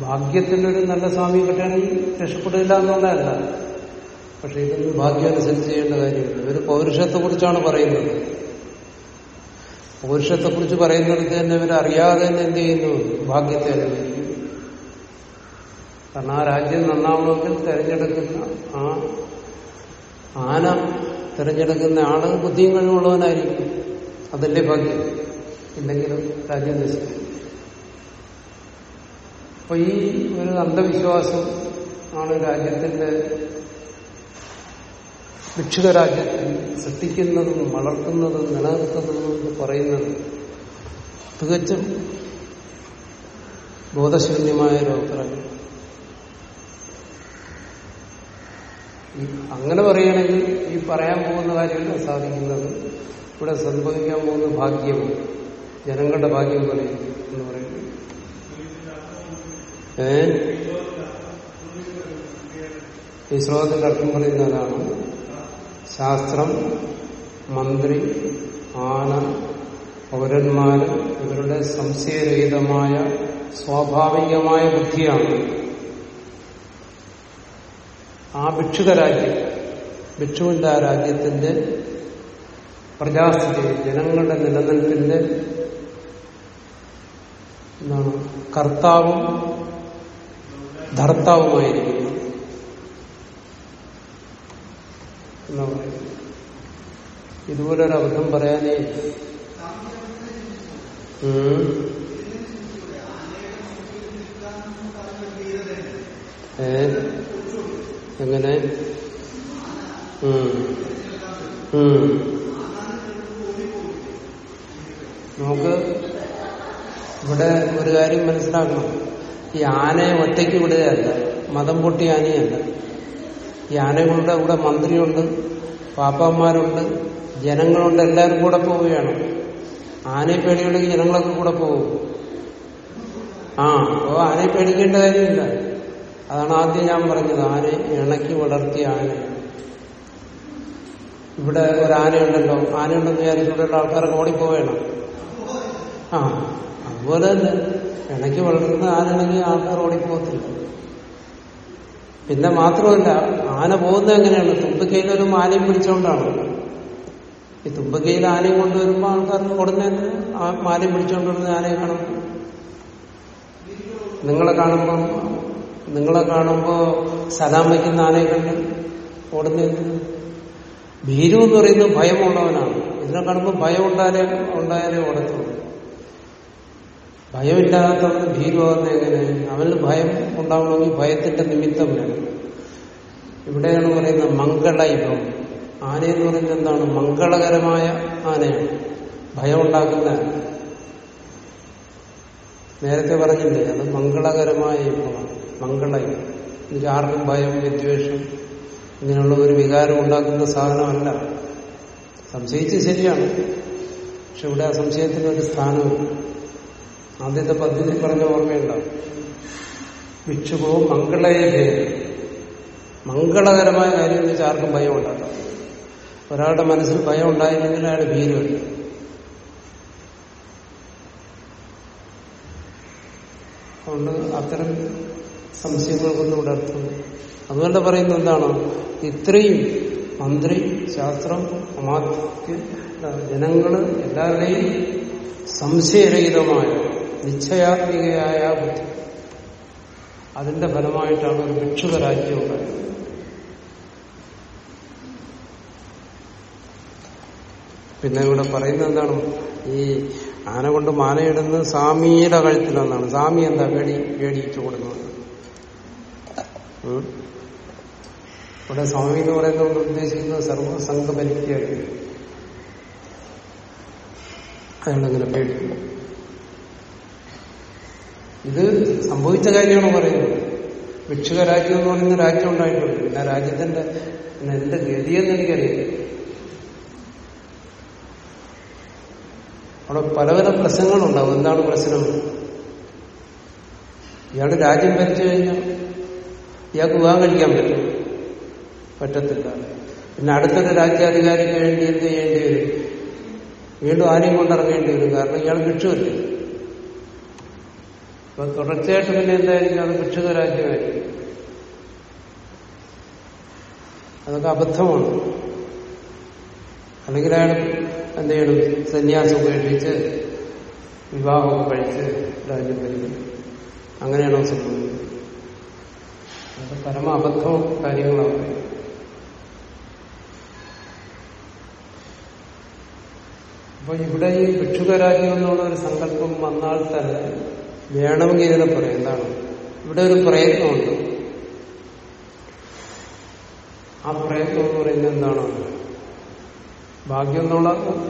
ഭാഗ്യത്തിനൊരു നല്ല സ്വാമി കിട്ടുകയാണെങ്കിൽ രക്ഷപ്പെടില്ല എന്നുള്ളതല്ല. പക്ഷെ ഇതൊന്നും ഭാഗ്യം അനുസരിച്ച് ചെയ്യേണ്ട കാര്യമില്ല. ഒരു പൗരുഷത്തെക്കുറിച്ചാണ് പറയുന്നത്. പൗരുഷത്തെ കുറിച്ച് പറയുന്നിടത്ത് തന്നെ ഇവർ അറിയാതെ തന്നെ എന്ത് ചെയ്യുന്നു? ഭാഗ്യത്തെ അനുഭവിക്കുന്നു കാരണം ആ രാജ്യം നന്നാവണമെങ്കിൽ തെരഞ്ഞെടുക്കുന്ന ആ ആന തിരഞ്ഞെടുക്കുന്ന ആൾ ബുദ്ധിയും കഴിവുള്ളവനായിരിക്കും. അതല്ലേ ഭാഗ്യം? ഇല്ലെങ്കിലും രാജ്യം നശിക്കും. അപ്പൊ ഈ ഒരു അന്ധവിശ്വാസം ആണ് രാജ്യത്തിന്റെ ഭിക്ഷുക രാജ്യത്തിൽ സൃഷ്ടിക്കുന്നതും വളർത്തുന്നതും നിലനിർത്തുന്നതും എന്ന് പറയുന്നത് തികച്ചും ബോധശൂന്യമായ ഒരു അഭിപ്രായം അങ്ങനെ പറയുകയാണെങ്കിൽ ഈ പറയാൻ പോകുന്ന കാര്യമല്ല സാധിക്കുന്നത്. ഇവിടെ സംഭവിക്കാൻ പോകുന്ന ഭാഗ്യം ജനങ്ങളുടെ ഭാഗ്യം പറയും എന്ന് പറയുന്നത്. ഏ? ഈ ശ്ലോകത്തിന്റെ അർത്ഥം പറയുന്നതാണ് ശാസ്ത്രം മന്ത്രി ആന പൗരന്മാര് ഇവരുടെ സംശയരഹിതമായ സ്വാഭാവികമായ ബുദ്ധിയാണ്. ആ ഭിക്ഷുക രാജ്യം ഭിക്ഷുവിന്റെ ആ രാജ്യത്തിന്റെ പ്രജാസ്ഥിതി ജനങ്ങളുടെ നിലനിൽപ്പിന്റെ എന്താണ് കർത്താവും ധർത്താവുമായിരിക്കുന്നു. എന്നാ പറയുന്നത് ഇതുപോലെ ഒരു അബദ്ധം പറയാനേ. എങ്ങനെ. നമുക്ക് ഇവിടെ ഒരു കാര്യം മനസ്സിലാക്കണം. ഈ ആനയെ ഒറ്റയ്ക്ക് വിടുകയല്ല. മതം പൊട്ടി ആനയല്ല. ഈ ആനകളുടെ കൂടെ മന്ത്രിയുണ്ട് പാപ്പന്മാരുണ്ട് ജനങ്ങളുണ്ട് എല്ലാവരും കൂടെ പോവുകയാണ്. ആനയെ പേടിയുണ്ടെങ്കിൽ ജനങ്ങളൊക്കെ കൂടെ പോകും. ആ അപ്പോൾ ആനയെ പേടിക്കേണ്ട കാര്യമില്ല. അതാണ് ആദ്യം ഞാൻ പറഞ്ഞത് ആനയെ ഇണക്കി വളർത്തിയ ആന. ഇവിടെ ഒരു ആനയുണ്ടല്ലോ ആനയുണ്ടെന്ന് വിചാരിച്ചിട്ടുള്ള ആൾക്കാരൊക്കെ ഓടിപ്പോവേണം. ആ അതുപോലെ തന്നെ ഇണക്കി വളർത്തുന്ന ആനയാണെങ്കിൽ ആൾക്കാർ ഓടിപ്പോകത്തില്ല. പിന്നെ മാത്രമല്ല ആന പോകുന്നത് എങ്ങനെയാണ്? തുമ്പിക്കയിൽ ഒരു മാലയും പിടിച്ചോണ്ടാണ്. ഈ തുമ്പിക്കയിൽ ആനയും കൊണ്ടുവരുമ്പോൾ ആൾക്കാർ ഉടനെ ആ മാലയും പിടിച്ചോണ്ടിരുന്ന ആനയെ കാണും. നിങ്ങളെ കാണുമ്പോൾ നിങ്ങളെ കാണുമ്പോ സലാം വയ്ക്കുന്ന ആനയെ കണ്ട് ഓടുന്ന ഭീരു എന്ന് പറയുന്നത് ഭയമുള്ളവനാണ്. ഇതിനെ കാണുമ്പോൾ ഭയം ഉണ്ടായാലേ ഉണ്ടായാലേ ഓടത്തുള്ളൂ ഭയമില്ലാത്തവന് ഭീരുവാകുന്ന എങ്ങനെ? അവന് ഭയം ഉണ്ടാവണമെങ്കിൽ ഭയത്തിന്റെ നിമിത്തം വേണം. ഇവിടെയാണ് പറയുന്നത് മംഗളയുഗം. ആനയെന്ന് പറയുന്നത് എന്താണ്? മംഗളകരമായ ആനയാണ്. ഭയം ഉണ്ടാക്കുന്ന നേരത്തെ പറഞ്ഞില്ലേ അത് മംഗളകരമായ യുഗമാണ്. മംഗളയുഗം. എനിക്ക് ആർക്കും ഭയം വിദ്വേഷം ഇങ്ങനെയുള്ള ഒരു വികാരം ഉണ്ടാക്കുന്ന സാധനമല്ല. സംശയിച്ച് ശരിയാണ്. പക്ഷെ ഇവിടെ ആ സംശയത്തിന് ഒരു സ്ഥാനവും ആദ്യത്തെ പദ്ധതി പറഞ്ഞ ഓർമ്മയുണ്ടാവും ഭിക്ഷുവോ മംഗളയേ മംഗളകരമായ കാര്യം വെച്ച് ആർക്കും ഭയം ഉണ്ടാക്കാം ഒരാളുടെ മനസ്സിൽ ഭയം ഉണ്ടായില്ലെങ്കിൽ അയാൾ ഭീരുമല്ല അതുകൊണ്ട് അത്തരം സംശയങ്ങൾക്കൊന്നും ഇവിടെ അർത്ഥമില്ല അതുകൊണ്ട് പറയുന്നത് എന്താണ്? ഇത്രയും മന്ത്രി ശാസ്ത്രം അമാത്യ ജനങ്ങൾ എല്ലാവരുടെയും സംശയരഹിതമായ നിശ്ചയാത്മികയായ ബുദ്ധി. അതിന്റെ ഫലമായിട്ടാണ് ഒരു ഭിക്ഷുക രാജ്യം ഉണ്ടായത് പിന്നെ ഇവിടെ പറയുന്നത് എന്താണ്? ഈ ആന കൊണ്ട് മാനയിടുന്നത് സ്വാമിയുടെ കഴുത്തിലെന്നാണ്. സ്വാമി എന്താ പേടി? പേടിയിച്ചു കൊടുക്കുന്നത് ഇവിടെ സ്വാമി എന്ന് പറയുന്നത് ഉദ്ദേശിക്കുന്നത് സർവസംഘപരിത്യാഗി അയാളെങ്ങനെ പേടിക്കും ഇത് സംഭവിച്ച കാര്യമാണ് പറയുന്നത്. ഭിക്ഷുക രാജ്യം എന്ന് പറയുന്ന രാജ്യം ഉണ്ടായിട്ടുണ്ട്. പിന്നെ രാജ്യത്തിന്റെ പിന്നെ എന്റെ ഗതിയെന്ന് എനിക്കറിയില്ല. അവിടെ പല പല പ്രശ്നങ്ങളുണ്ടാവും. എന്താണ് പ്രശ്നം? ഇയാൾ രാജ്യം ഭരിച്ചു കഴിഞ്ഞാൽ ഇയാൾക്ക് വിവാഹം കഴിക്കാൻ പറ്റും. പറ്റത്തില്ല. പിന്നെ അടുത്തൊരു രാജ്യാധികാരിക്ക് വേണ്ടി എന്ത് ചെയ്യേണ്ടി വരും? വീണ്ടും ആരെയും കൊണ്ടിറങ്ങേണ്ടി വരും. കാരണം ഇയാൾ ഭിക്ഷുവല്ലേ അപ്പൊ തുടർച്ചയായിട്ട് പിന്നെ എന്തായിരിക്കും? അത് ഭിക്ഷുക രാജ്യമായിരിക്കും അതൊക്കെ അബദ്ധമാണ്. അല്ലെങ്കിൽ അയാൾ എന്ത് ചെയ്യണം? സന്യാസം ഉപേക്ഷിച്ച് വിവാഹമൊക്കെ കഴിച്ച് രാജ്യം ഭരിക്കും. അങ്ങനെയാണോ സംഭവിക്കുന്നത് അത് പരമ അബദ്ധവും കാര്യങ്ങളാണ്. അപ്പൊ ഇവിടെ ഈ ഭിക്ഷുക രാജ്യം എന്നുള്ള ഒരു സങ്കല്പം വന്നാൽ തന്നെ വേണമെങ്കിൽ ഇതിനെ പറയാം. എന്താണ്? ഇവിടെ ഒരു പ്രയത്നമുണ്ട്. ആ പ്രയത്നം എന്ന് പറയുന്നത് എന്താണ്? ഭാഗ്യം എന്നുള്ള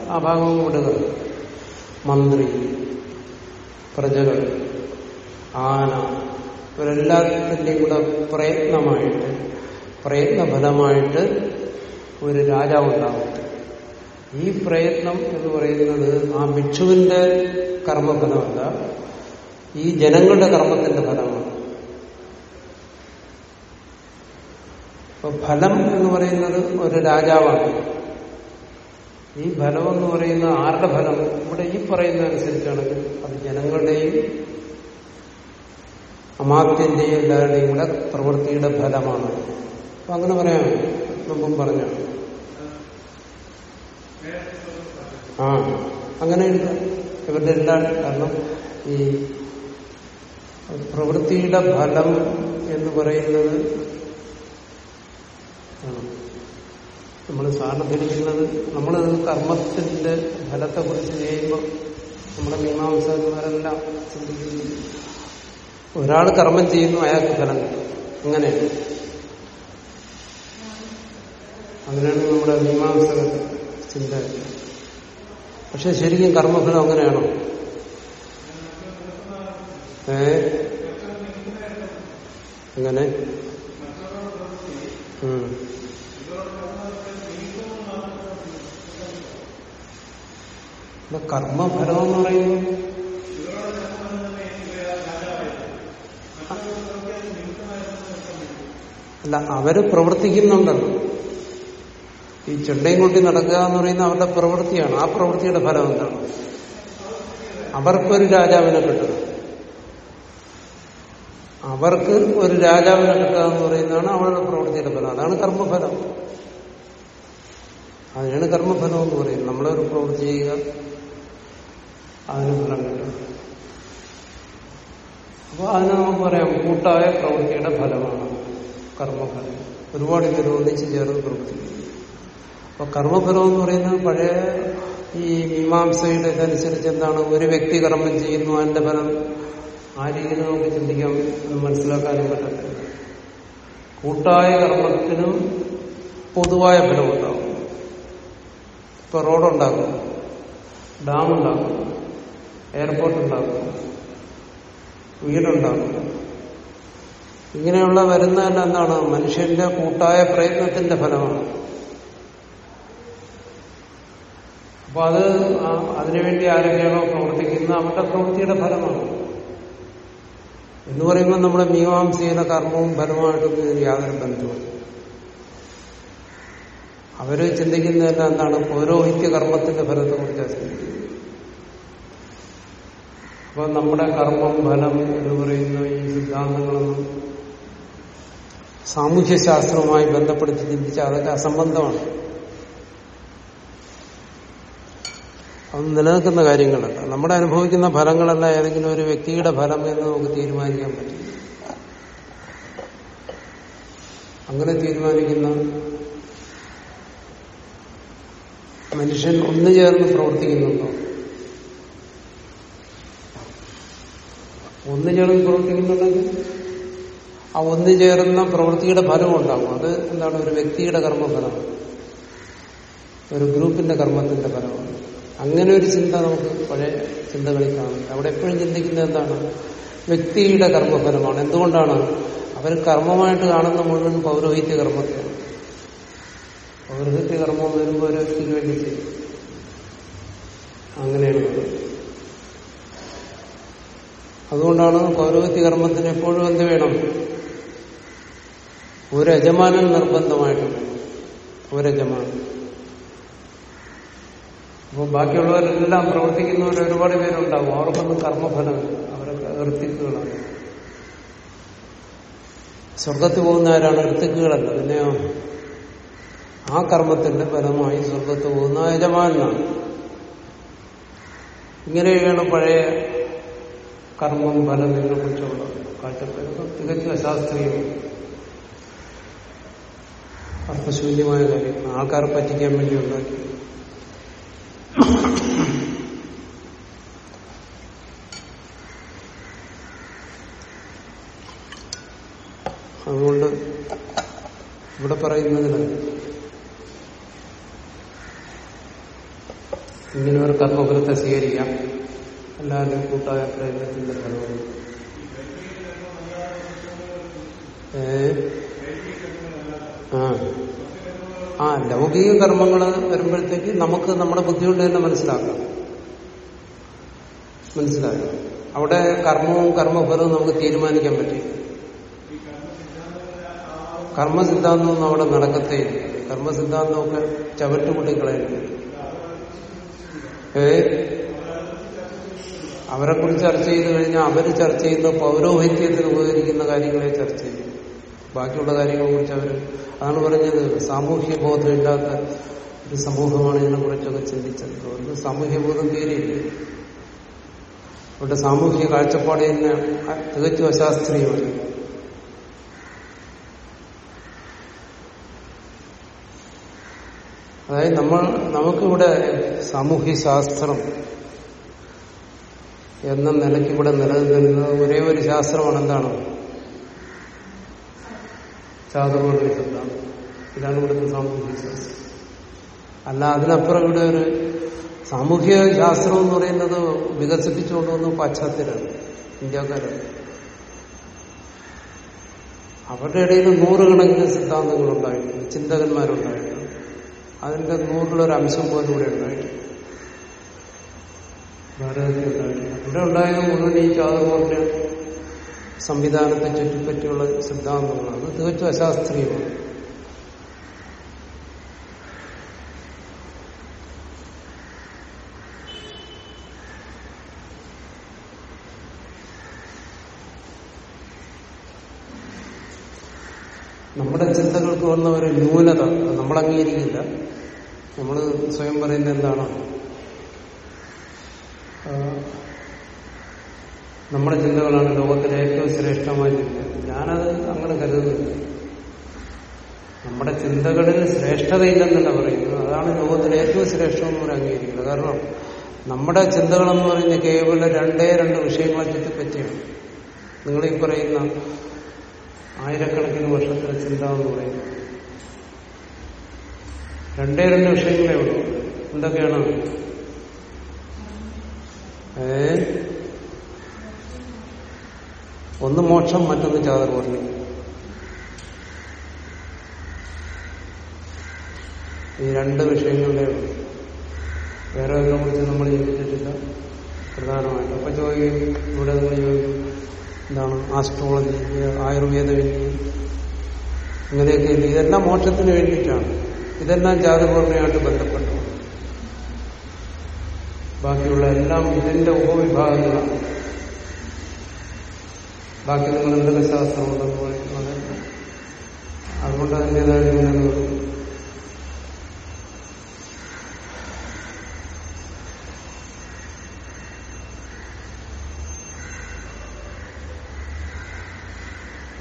ആ ഭാഗം വിടുക മന്ത്രി പ്രജകൾ ആന ഇവരെല്ലാത്തിന്റെയും കൂടെ പ്രയത്നമായിട്ട് പ്രയത്നഫലമായിട്ട് ഒരു രാജാവ് ഉണ്ടാവും. ഈ പ്രയത്നം എന്ന് പറയുന്നത് ആ ഭിക്ഷുവിന്റെ കർമ്മഫലമല്ല ഈ ജനങ്ങളുടെ കർമ്മത്തിന്റെ ഫലമാണ്. അപ്പൊ ഫലം എന്ന് പറയുന്നത് ഒരു രാജാവാണ്. ഈ ഫലം എന്ന് പറയുന്ന ആരുടെ ഫലം? ഇവിടെ ഈ പറയുന്ന അനുസരിച്ചാണെങ്കിൽ അത് ജനങ്ങളുടെയും അമാത്യന്റെയും എല്ലാവരുടെയും കൂടെ പ്രവൃത്തിയുടെ ഫലമാണ്. അപ്പൊ അങ്ങനെ പറയാം. മുമ്പും പറഞ്ഞു. ആ അങ്ങനെയുണ്ട്. ഇവരുടെ എല്ലാ കാരണം ഈ പ്രവൃത്തിയുടെ ഫലം എന്ന് പറയുന്നത് നമ്മൾ സാറിന് ധരിക്കുന്നത് നമ്മൾ കർമ്മത്തിന്റെ ഫലത്തെക്കുറിച്ച് ചെയ്യുമ്പോൾ നമ്മുടെ മീമാംസകന്മാരെല്ലാം ചിന്തിക്കുന്നു. ഒരാൾ കർമ്മം ചെയ്യുന്നു അയാൾക്ക് ഫലം അങ്ങനെയാണ് അങ്ങനെയാണ് നമ്മുടെ മീമാംസക ചിന്ത. പക്ഷെ ശരിക്കും കർമ്മഫലം അങ്ങനെയാണോ? ഏ? അങ്ങനെ കർമ്മഫലം എന്ന് പറയുന്നു അല്ല അവർ പ്രവർത്തിക്കുന്നുണ്ടല്ലോ. ഈ ചെണ്ടയും കൊണ്ടി നടക്കുക എന്ന് പറയുന്ന അവരുടെ പ്രവൃത്തിയാണ്. ആ പ്രവൃത്തിയുടെ ഫലം എന്താണ്? അവർക്കൊരു രാജാവിനെ കിട്ടുക അവർക്ക് ഒരു രാജാവിനെ കിട്ടുക എന്ന് പറയുന്നതാണ് അവരുടെ പ്രവൃത്തിയുടെ ഫലം. അതാണ് കർമ്മഫലം. അതിനാണ് കർമ്മഫലം എന്ന് പറയുന്നത്. നമ്മളൊരു പ്രവൃത്തി ചെയ്യുക അതിന് ഫലം കിട്ടും. അപ്പൊ അതിന് നമുക്ക് പറയാം കൂട്ടായ പ്രവൃത്തിയുടെ ഫലമാണ് കർമ്മഫലം. ഒരുപാട് പേര് ഒന്നിച്ച് ചേർന്ന് പ്രവർത്തിക്കുന്നു. അപ്പൊ കർമ്മഫലം എന്ന് പറയുന്നത് പഴയ ഈ മീമാംസയുടെ ഇതനുസരിച്ച് എന്താണ്? ഒരു വ്യക്തി കർമ്മം ചെയ്യുന്നു അതിന്റെ ഫലം ആ രീതിയിൽ നമുക്ക് ചിന്തിക്കാൻ മനസ്സിലാക്കാനും പറ്റത്തില്ല. കൂട്ടായ കർമ്മത്തിനും പൊതുവായ ഫലമുണ്ടാകും ഇപ്പൊ റോഡുണ്ടാക്കും ഡാം ഉണ്ടാക്കും. എയർപോർട്ട് ഉണ്ടാക്കും. വീടുണ്ടാക്കും. ഇങ്ങനെയുള്ള വരുന്നതെല്ലാം എന്താണ്? മനുഷ്യന്റെ കൂട്ടായ പ്രയത്നത്തിന്റെ ഫലമാണ്. അപ്പൊ അത് അതിനുവേണ്ടി ആരെങ്കിലും പ്രവർത്തിക്കുന്ന അവരുടെ പ്രവൃത്തിയുടെ ഫലമാണ്. എന്ന് പറയുമ്പോൾ നമ്മുടെ മീമാംസയിലെ കർമ്മവും ഫലമായിട്ടും ഇതിന് യാതൊരു ബന്ധവും അവർ ചിന്തിക്കുന്നതല്ല എന്താണ്? പൗരോഹിത്യ കർമ്മത്തിന്റെ ഫലത്തെ കുറിച്ചാണ് ചിന്തിക്കുന്നത്. അപ്പൊ നമ്മുടെ കർമ്മം ഫലം എന്ന് പറയുന്ന ഈ സിദ്ധാന്തങ്ങളൊന്നും സാമൂഹ്യശാസ്ത്രവുമായി ബന്ധപ്പെടുത്തി ചിന്തിച്ചാൽ അതൊക്കെ അസംബന്ധമാണ്. അത് നിലനിൽക്കുന്ന കാര്യങ്ങളല്ല. നമ്മുടെ അനുഭവിക്കുന്ന ഫലങ്ങളല്ല ഏതെങ്കിലും ഒരു വ്യക്തിയുടെ ഫലം എന്ന് നമുക്ക് തീരുമാനിക്കാൻ പറ്റില്ല. അങ്ങനെ തീരുമാനിക്കുന്ന മനുഷ്യൻ ഒന്നു ചേർന്ന് പ്രവർത്തിക്കുന്നുണ്ടോ? ഒന്നു ചേർന്ന് പ്രവർത്തിക്കുന്നുണ്ടെങ്കിൽ ആ ഒന്നു ചേർന്ന പ്രവൃത്തിയുടെ ഫലം ഉണ്ടാകും അത് എന്താണ്? ഒരു വ്യക്തിയുടെ കർമ്മഫലമാണ്. ഒരു ഗ്രൂപ്പിന്റെ കർമ്മത്തിന്റെ ഫലമാണ്. അങ്ങനെ ഒരു ചിന്ത നമുക്ക് പഴയ ചിന്തകളിൽ കാണും. അവിടെ എപ്പോഴും ചിന്തിക്കുന്നത് എന്താണ്? വ്യക്തിയുടെ കർമ്മഫലമാണ്. എന്തുകൊണ്ടാണ്? അവർ കർമ്മമായിട്ട് കാണുന്ന മുഴുവൻ പൗരോഹിത്യ കർമ്മത്തെയാണ്. പൗരോഹിത്യ കർമ്മം വരുമ്പോൾ ഒരു വ്യക്തിക്ക് വേണ്ടി ചെയ്യും. അങ്ങനെയാണ് അതുകൊണ്ടാണ് പൗരോഹിത്യ കർമ്മത്തിന് എപ്പോഴും എന്ത് വേണം? ഒരു യജമാനൻ നിർബന്ധമായിട്ടുണ്ട് ഒരു യജമാനൻ. അപ്പോൾ ബാക്കിയുള്ളവരെല്ലാം പ്രവർത്തിക്കുന്നവർ ഒരുപാട് പേരുണ്ടാവും. അവർക്കൊന്നും കർമ്മഫലമില്ല അവരൊക്കെ ഋത്തിക്കുകളാണ് പോകുന്ന പോകുന്നവരാണ് ഋത്തിക്കുകളല്ല പിന്നെയോ ആ കർമ്മത്തിന്റെ ഫലമായി സ്വർഗത്ത് പോകുന്ന യജമാനാണ്. ഇങ്ങനെയൊക്കെയാണ് പഴയ കർമ്മം ഫലം ഇതിനെ കുറിച്ചുള്ള കാഴ്ചപ്പാട്. തികച്ചും അശാസ്ത്രീയമാണ് അർത്ഥശൂന്യമായ കാര്യമാണ് ആൾക്കാരെ പറ്റിക്കാൻ വേണ്ടി ഉണ്ടാക്കി അതുകൊണ്ട് ഇവിടെ പറയുന്നതിന് ഇങ്ങനെ ഒരു കർമ്മഫലത്തെ സ്വീകരിക്കാം. എല്ലാവരുടെയും കൂട്ടായ പ്രയത്നത്തിന്റെ ഫലമാണ് ഏ? ആ. ആ ലൗകിക കർമ്മങ്ങൾ വരുമ്പോഴത്തേക്ക് നമുക്ക് നമ്മുടെ ബുദ്ധി കൊണ്ട് തന്നെ മനസ്സിലാക്കാം. മനസ്സിലാക്കാം. അവിടെ കർമ്മവും കർമ്മഫലവും നമുക്ക് തീരുമാനിക്കാൻ പറ്റില്ല കർമ്മസിദ്ധാന്തമൊന്നും അവിടെ നടക്കത്തേ കർമ്മസിദ്ധാന്തമൊക്കെ ചവറ്റുകുട്ടിക്കളയുന്നു ഏ? അവരെ കുറിച്ച് ചർച്ച ചെയ്ത് കഴിഞ്ഞാൽ അവർ ചർച്ച ചെയ്യുന്ന പൗരോഹിത്യത്തിന് ഉപകരിക്കുന്ന കാര്യങ്ങളെ ചർച്ച ചെയ്യും. ബാക്കിയുള്ള കാര്യങ്ങളെ കുറിച്ച് അവർ അതാണ് പറഞ്ഞത്. സാമൂഹ്യ ബോധം ഇല്ലാത്ത ഒരു സമൂഹമാണ് ഇതിനെ കുറിച്ചൊക്കെ ചിന്തിച്ചത്. അതുകൊണ്ട് സാമൂഹ്യ ബോധം തീരെയില്ല അവരുടെ സാമൂഹ്യ കാഴ്ചപ്പാട് തന്നെ തികച്ചും അശാസ്ത്രീയമാണ്. അതായത് നമ്മൾ നമുക്കിവിടെ സാമൂഹ്യ ശാസ്ത്രം എന്ന നിലയ്ക്ക് ഇവിടെ നിലനിന്നിരുന്നത് ഒരേ ഒരു ശാസ്ത്രമാണ് എന്താണ് ചാതുർവർണ സിദ്ധാന്തം ഇതാണ് ഇവിടുത്തെ സാമൂഹ്യ ശാസ്ത്രം അല്ല അതിനപ്പുറം ഇവിടെ ഒരു സാമൂഹ്യ ശാസ്ത്രം എന്ന് പറയുന്നത് വികസിപ്പിച്ചുകൊണ്ടുവന്ന പാശ്ചാത്യരാണ് ഇന്ത്യക്കാരാണ്. അവരുടെ ഇടയിൽ നൂറുകണക്കിന് സിദ്ധാന്തങ്ങൾ ഉണ്ടായിരുന്നു ചിന്തകന്മാരുണ്ടായിരുന്നു. അതിന്റെ നൂറിലൊരു അംശം പോലും ഇവിടെ ഉണ്ടായിട്ടുണ്ട് ഭാരതത്തിൽ ഉണ്ടായിട്ടില്ല. ഇവിടെ ഉണ്ടായത് മുഴുവൻ ഈ ചാതുർവർണ സംവിധാനത്തെ ചുറ്റിപ്പറ്റിയുള്ള സിദ്ധാന്തങ്ങളാണ്. തികച്ചും അശാസ്ത്രീയമാണ്. നമ്മുടെ ചിന്തകൾക്ക് വന്ന ഒരു ന്യൂനത നമ്മൾ അംഗീകരിക്കില്ല. നമ്മൾ സ്വയം പറയുന്നത് എന്താണ്? നമ്മുടെ ചിന്തകളാണ് ലോകത്തിലെ ഏറ്റവും ശ്രേഷ്ഠമായ ചിന്ത. ഞാനത് അങ്ങനെ കരുതുന്നില്ല. നമ്മുടെ ചിന്തകളിൽ ശ്രേഷ്ഠതയില്ലെന്നല്ല പറയുന്നത്. അതാണ് ലോകത്തിലെ ഏറ്റവും ശ്രേഷ്ഠം എന്ന് അംഗീകരിക്കുന്നത്. കാരണം നമ്മുടെ ചിന്തകളെന്ന് പറയുന്നത് കേവലം രണ്ടേ രണ്ട് വിഷയങ്ങളെ ചുറ്റിപ്പറ്റിയാണ് നിങ്ങളീ പറയുന്ന ആയിരക്കണക്കിന് വർഷത്തിലെ ചിന്ത എന്ന് പറയുന്നത്. രണ്ടേ രണ്ട് വിഷയങ്ങളേ ഉള്ളൂ. എന്തൊക്കെയാണ്? ഏ? ഒന്ന് മോക്ഷം മറ്റൊന്ന് ചാതുർവർണി ഈ രണ്ട് വിഷയങ്ങളുടെ വേറെ അതിനെ കുറിച്ച് നമ്മൾ ചിന്തിച്ചിട്ടില്ല പ്രധാനമായിട്ട്. അപ്പൊ ചോദിക്കും ഇവിടെ നിങ്ങൾ ചോദിക്കും എന്താണ് ആസ്ട്രോളജി ആയുർവേദ വിദ്യ ഇങ്ങനെയൊക്കെ ഇല്ല? ഇതെല്ലാം മോക്ഷത്തിന് വേണ്ടിയിട്ടാണ്. ഇതെല്ലാം ജാതപൂർണയായിട്ട് ബന്ധപ്പെട്ടു. ബാക്കിയുള്ള എല്ലാം ഇതിന്റെ ഉപവിഭാഗങ്ങളാണ്. ബാക്കി നിങ്ങൾ എന്തൊക്കെ ശാസ്ത്രമുണ്ടെന്ന് പറയുന്നത് അതുകൊണ്ട് അതിന്റെതായ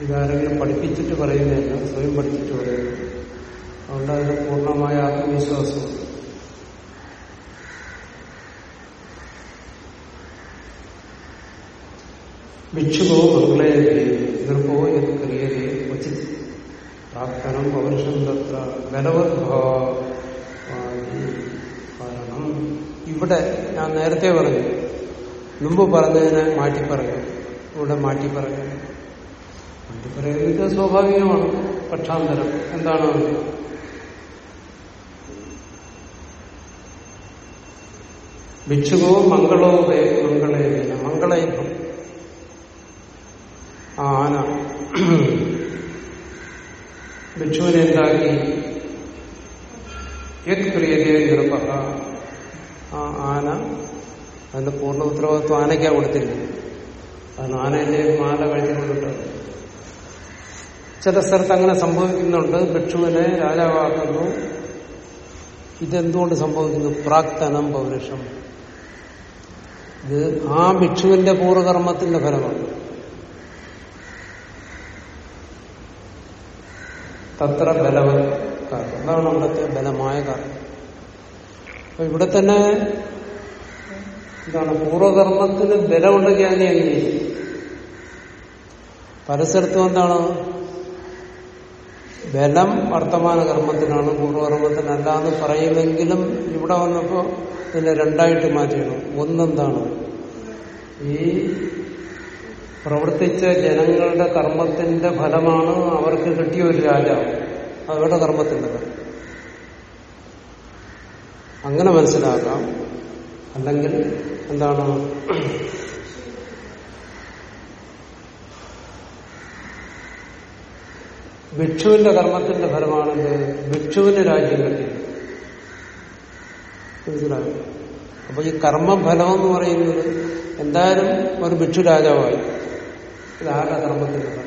ഇതാരെങ്കിലും പഠിപ്പിച്ചിട്ട് പറയുന്നതല്ല സ്വയം പഠിച്ചിട്ട് പറയുന്നു അതുകൊണ്ട് അതിന് പൂർണമായ ആത്മവിശ്വാസമുണ്ട്. ഭിക്ഷുവോ മംഗളേ നൃപ്പോ യത് ക്രിയതേ ക്വചിത് പ്രാർത്ഥനം പൗരുഷം തത്ര കാരണം ഇവിടെ ഞാൻ നേരത്തെ പറഞ്ഞു മുമ്പ് പറഞ്ഞതിനെ മാറ്റി പറയും ഇവിടെ മാറ്റി പറയും മാറ്റി പറയുന്നത് സ്വാഭാവികമാണ് പക്ഷാന്തരം എന്താണ് ഭിക്ഷുവോ മംഗളോ വേ മംഗളേ മംഗളയുധം ആ ആന. ഭിക്ഷുവിനെ എന്താക്കി യത് ക്രിയതേ നിർഭ ആ ആന. അതിന്റെ പൂർണ ഉത്തരവാദിത്വം ആനയ്ക്കാ കൊടുത്തില്ല കാരണം ആനയുടെ മാല കഴിഞ്ഞുകൊണ്ടിട്ട് ചില സ്ഥലത്ത് അങ്ങനെ സംഭവിക്കുന്നുണ്ട്. ഭിക്ഷുവിനെ രാജാവാക്കുന്നു. ഇതെന്തുകൊണ്ട് സംഭവിക്കുന്നു? പ്രാക്തനം പൗരുഷം. ഇത് ആ ഭിക്ഷുവിന്റെ പൂർവകർമ്മത്തിന്റെ ഫലമാണ്. തത്ര ബലവൻ കാരണം അതാണ് അവിടുത്തെ ബലമായ കാരണം അപ്പൊ ഇവിടെ തന്നെ എന്താണ് പൂർവകർമ്മത്തിന് ബലമുണ്ടെങ്കിൽ അതിനെ അംഗീകരിക്കും എന്താണ് ബലം വർത്തമാന കർമ്മത്തിനാണ് പൂർവകർമ്മത്തിനല്ല എന്ന് പറയുമെങ്കിലും ഇവിടെ വന്നപ്പോ ഇതിനെ രണ്ടായിട്ട് മാറ്റിയിടും. ഒന്നെന്താണ്? ഈ പ്രവർത്തിച്ച ജനങ്ങളുടെ കർമ്മത്തിന്റെ ഫലമാണ് അവർക്ക് കിട്ടിയ ഒരു രാജാവ്. അവരുടെ കർമ്മത്തിന്റെ ഫലം. അങ്ങനെ മനസ്സിലാക്കാം. അല്ലെങ്കിൽ എന്താണ്? ഭിക്ഷുവിന്റെ കർമ്മത്തിന്റെ ഫലമാണെന്ത് ഭിക്ഷുവിന്റെ രാജ്യം കിട്ടി. മനസ്സിലാകും അപ്പൊ ഈ കർമ്മഫലം എന്ന് പറയുന്നത് എന്തായാലും ഒരു ഭിക്ഷു രാജാവായി. ഇതാരുടെ ആരുടെ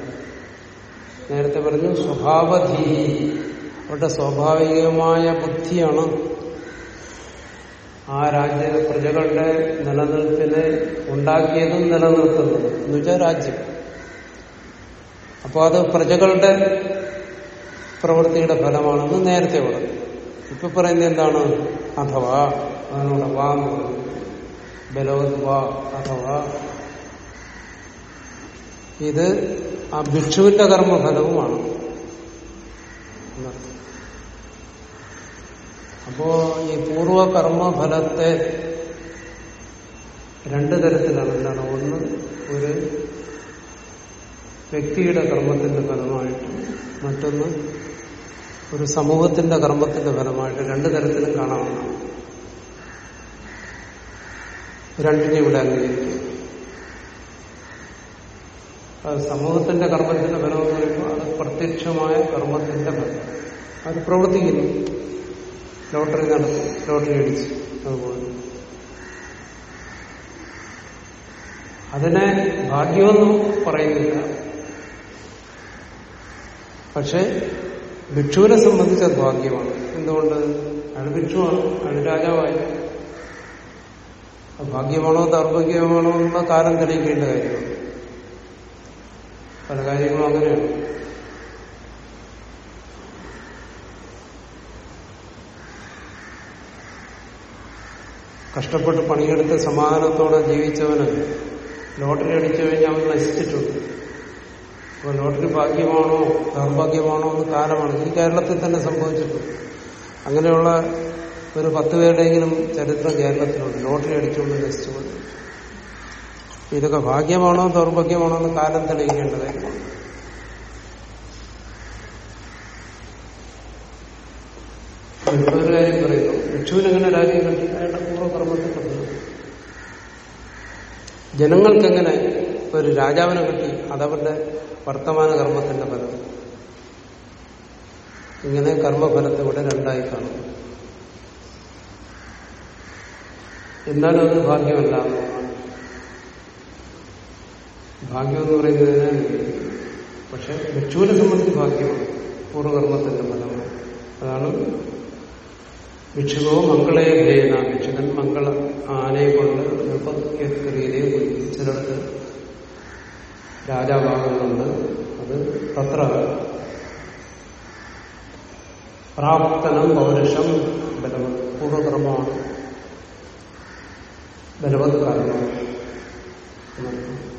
നേരത്തെ പറഞ്ഞു സ്വഭാവധീ. അവരുടെ സ്വാഭാവികമായ ബുദ്ധിയാണ്. ആ രാജ്യ പ്രജകളുടെ നിലനിൽപ്പിനെ ഉണ്ടാക്കിയതും നിലനിർത്തുന്നതും. എന്നുവെച്ചാൽ രാജ്യം. അപ്പോൾ അത് പ്രജകളുടെ പ്രവൃത്തിയുടെ ഫലമാണെന്ന് നേരത്തെ പറഞ്ഞു. ഇപ്പൊ പറയുന്നത് എന്താണ്? അഥവാ അതിനോട് വാ ബലോത് വാ അഥവാ ഇത് ആ ഭിക്ഷുവിന്റെ കർമ്മഫലവുമാണ്. അപ്പോ ഈ പൂർവ കർമ്മഫലത്തെ രണ്ട് തരത്തിലാണ്. എന്താണ്? ഒന്ന് ഒരു വ്യക്തിയുടെ കർമ്മത്തിന്റെ ഫലമായിട്ട് മറ്റൊന്ന് ഒരു സമൂഹത്തിന്റെ കർമ്മത്തിന്റെ ഫലമായിട്ട് രണ്ടു തരത്തിലും കാണാവുന്നതാണ്. രണ്ടിനെ ഇവിടെ അംഗീകരിക്കും അത് സമൂഹത്തിന്റെ കർമ്മത്തിന്റെ ഫലം എന്ന് പറയുമ്പോൾ അത് പ്രത്യക്ഷമായ കർമ്മത്തിന്റെ ഫലം. അത് പ്രവർത്തിക്കുന്നു. ലോട്ടറി നടത്തി ലോട്ടറി അടിച്ച് അതുപോലെ. അതിനെ ഭാഗ്യമെന്നും പറയുന്നില്ല. പക്ഷെ ഭിക്ഷുവിനെ സംബന്ധിച്ച് അത് ഭാഗ്യമാണ്. എന്തുകൊണ്ട്? അയാൾ ഭിക്ഷുവാണ് അയാൾ രാജാവായി. ഭാഗ്യമാണോ ദൗർഭാഗ്യമാണോ എന്നുള്ള കാലം തെളിയിക്കേണ്ട കാര്യമാണ്. പല കാര്യങ്ങളും അങ്ങനെയാണ് കഷ്ടപ്പെട്ട് പണിയെടുത്ത് സമാധാനത്തോടെ ജീവിച്ചവന് ലോട്ടറി അടിച്ചു കഴിഞ്ഞാൽ അവൻ നശിച്ചിട്ടുണ്ട്. അപ്പോൾ ലോട്ടറി ഭാഗ്യമാണോ ദൗർഭാഗ്യമാണോ എന്ന് കാലമാണ്. ഈ കേരളത്തിൽ തന്നെ സംഭവിച്ചിട്ടുണ്ട്. അങ്ങനെയുള്ള ഒരു പത്ത് പേരുടെയെങ്കിലും ചരിത്രം കേരളത്തിലുണ്ട്. ലോട്ടറി അടിച്ചുകൊണ്ട് നശിച്ചു പോയി ഇതൊക്കെ ഭാഗ്യമാണോ ദൗർഭാഗ്യമാണോ എന്ന് കാലം തെളിയിക്കേണ്ടത്. കാര്യമാണ് ഒരു കാര്യം പറയുന്നു. ഭിക്ഷുവിനെങ്ങനെ രാജ്യം കണ്ടി അയാളുടെ പൂർവകർമ്മത്തിൽ ജനങ്ങൾക്കെങ്ങനെ ഒരു രാജാവിനെ കിട്ടി അതവരുടെ വർത്തമാന കർമ്മത്തിന്റെ ഫലം? ഇങ്ങനെ കർമ്മഫലത്തെ ഇവിടെ രണ്ടായി കാണും എന്നാലും അത് ഭാഗ്യമല്ല എന്നുള്ളതാണ്. ഭാഗ്യം എന്ന് പറയുന്നതിന് പക്ഷെ ഭിക്ഷുവിനെ സംബന്ധിച്ച് ഭാഗ്യമാണ് പൂർവകർമ്മത്തിന്റെ ഫലമാണ് അതാണ് ഭിക്ഷുവോ മംഗളയെ ഭേന ഭിക്ഷുകൻ മംഗള ആനയെ കൊണ്ട് നിർബന്ധരീതിയെ കൊല്ലും ചിലടത്ത് രാജാവാകുന്നുണ്ട്. അത് തത്ര പ്രാപ്തനം പൗരുഷം ബലവത് പൂർവകർമ്മമാണ് ബലവത് എന്നർത്ഥം.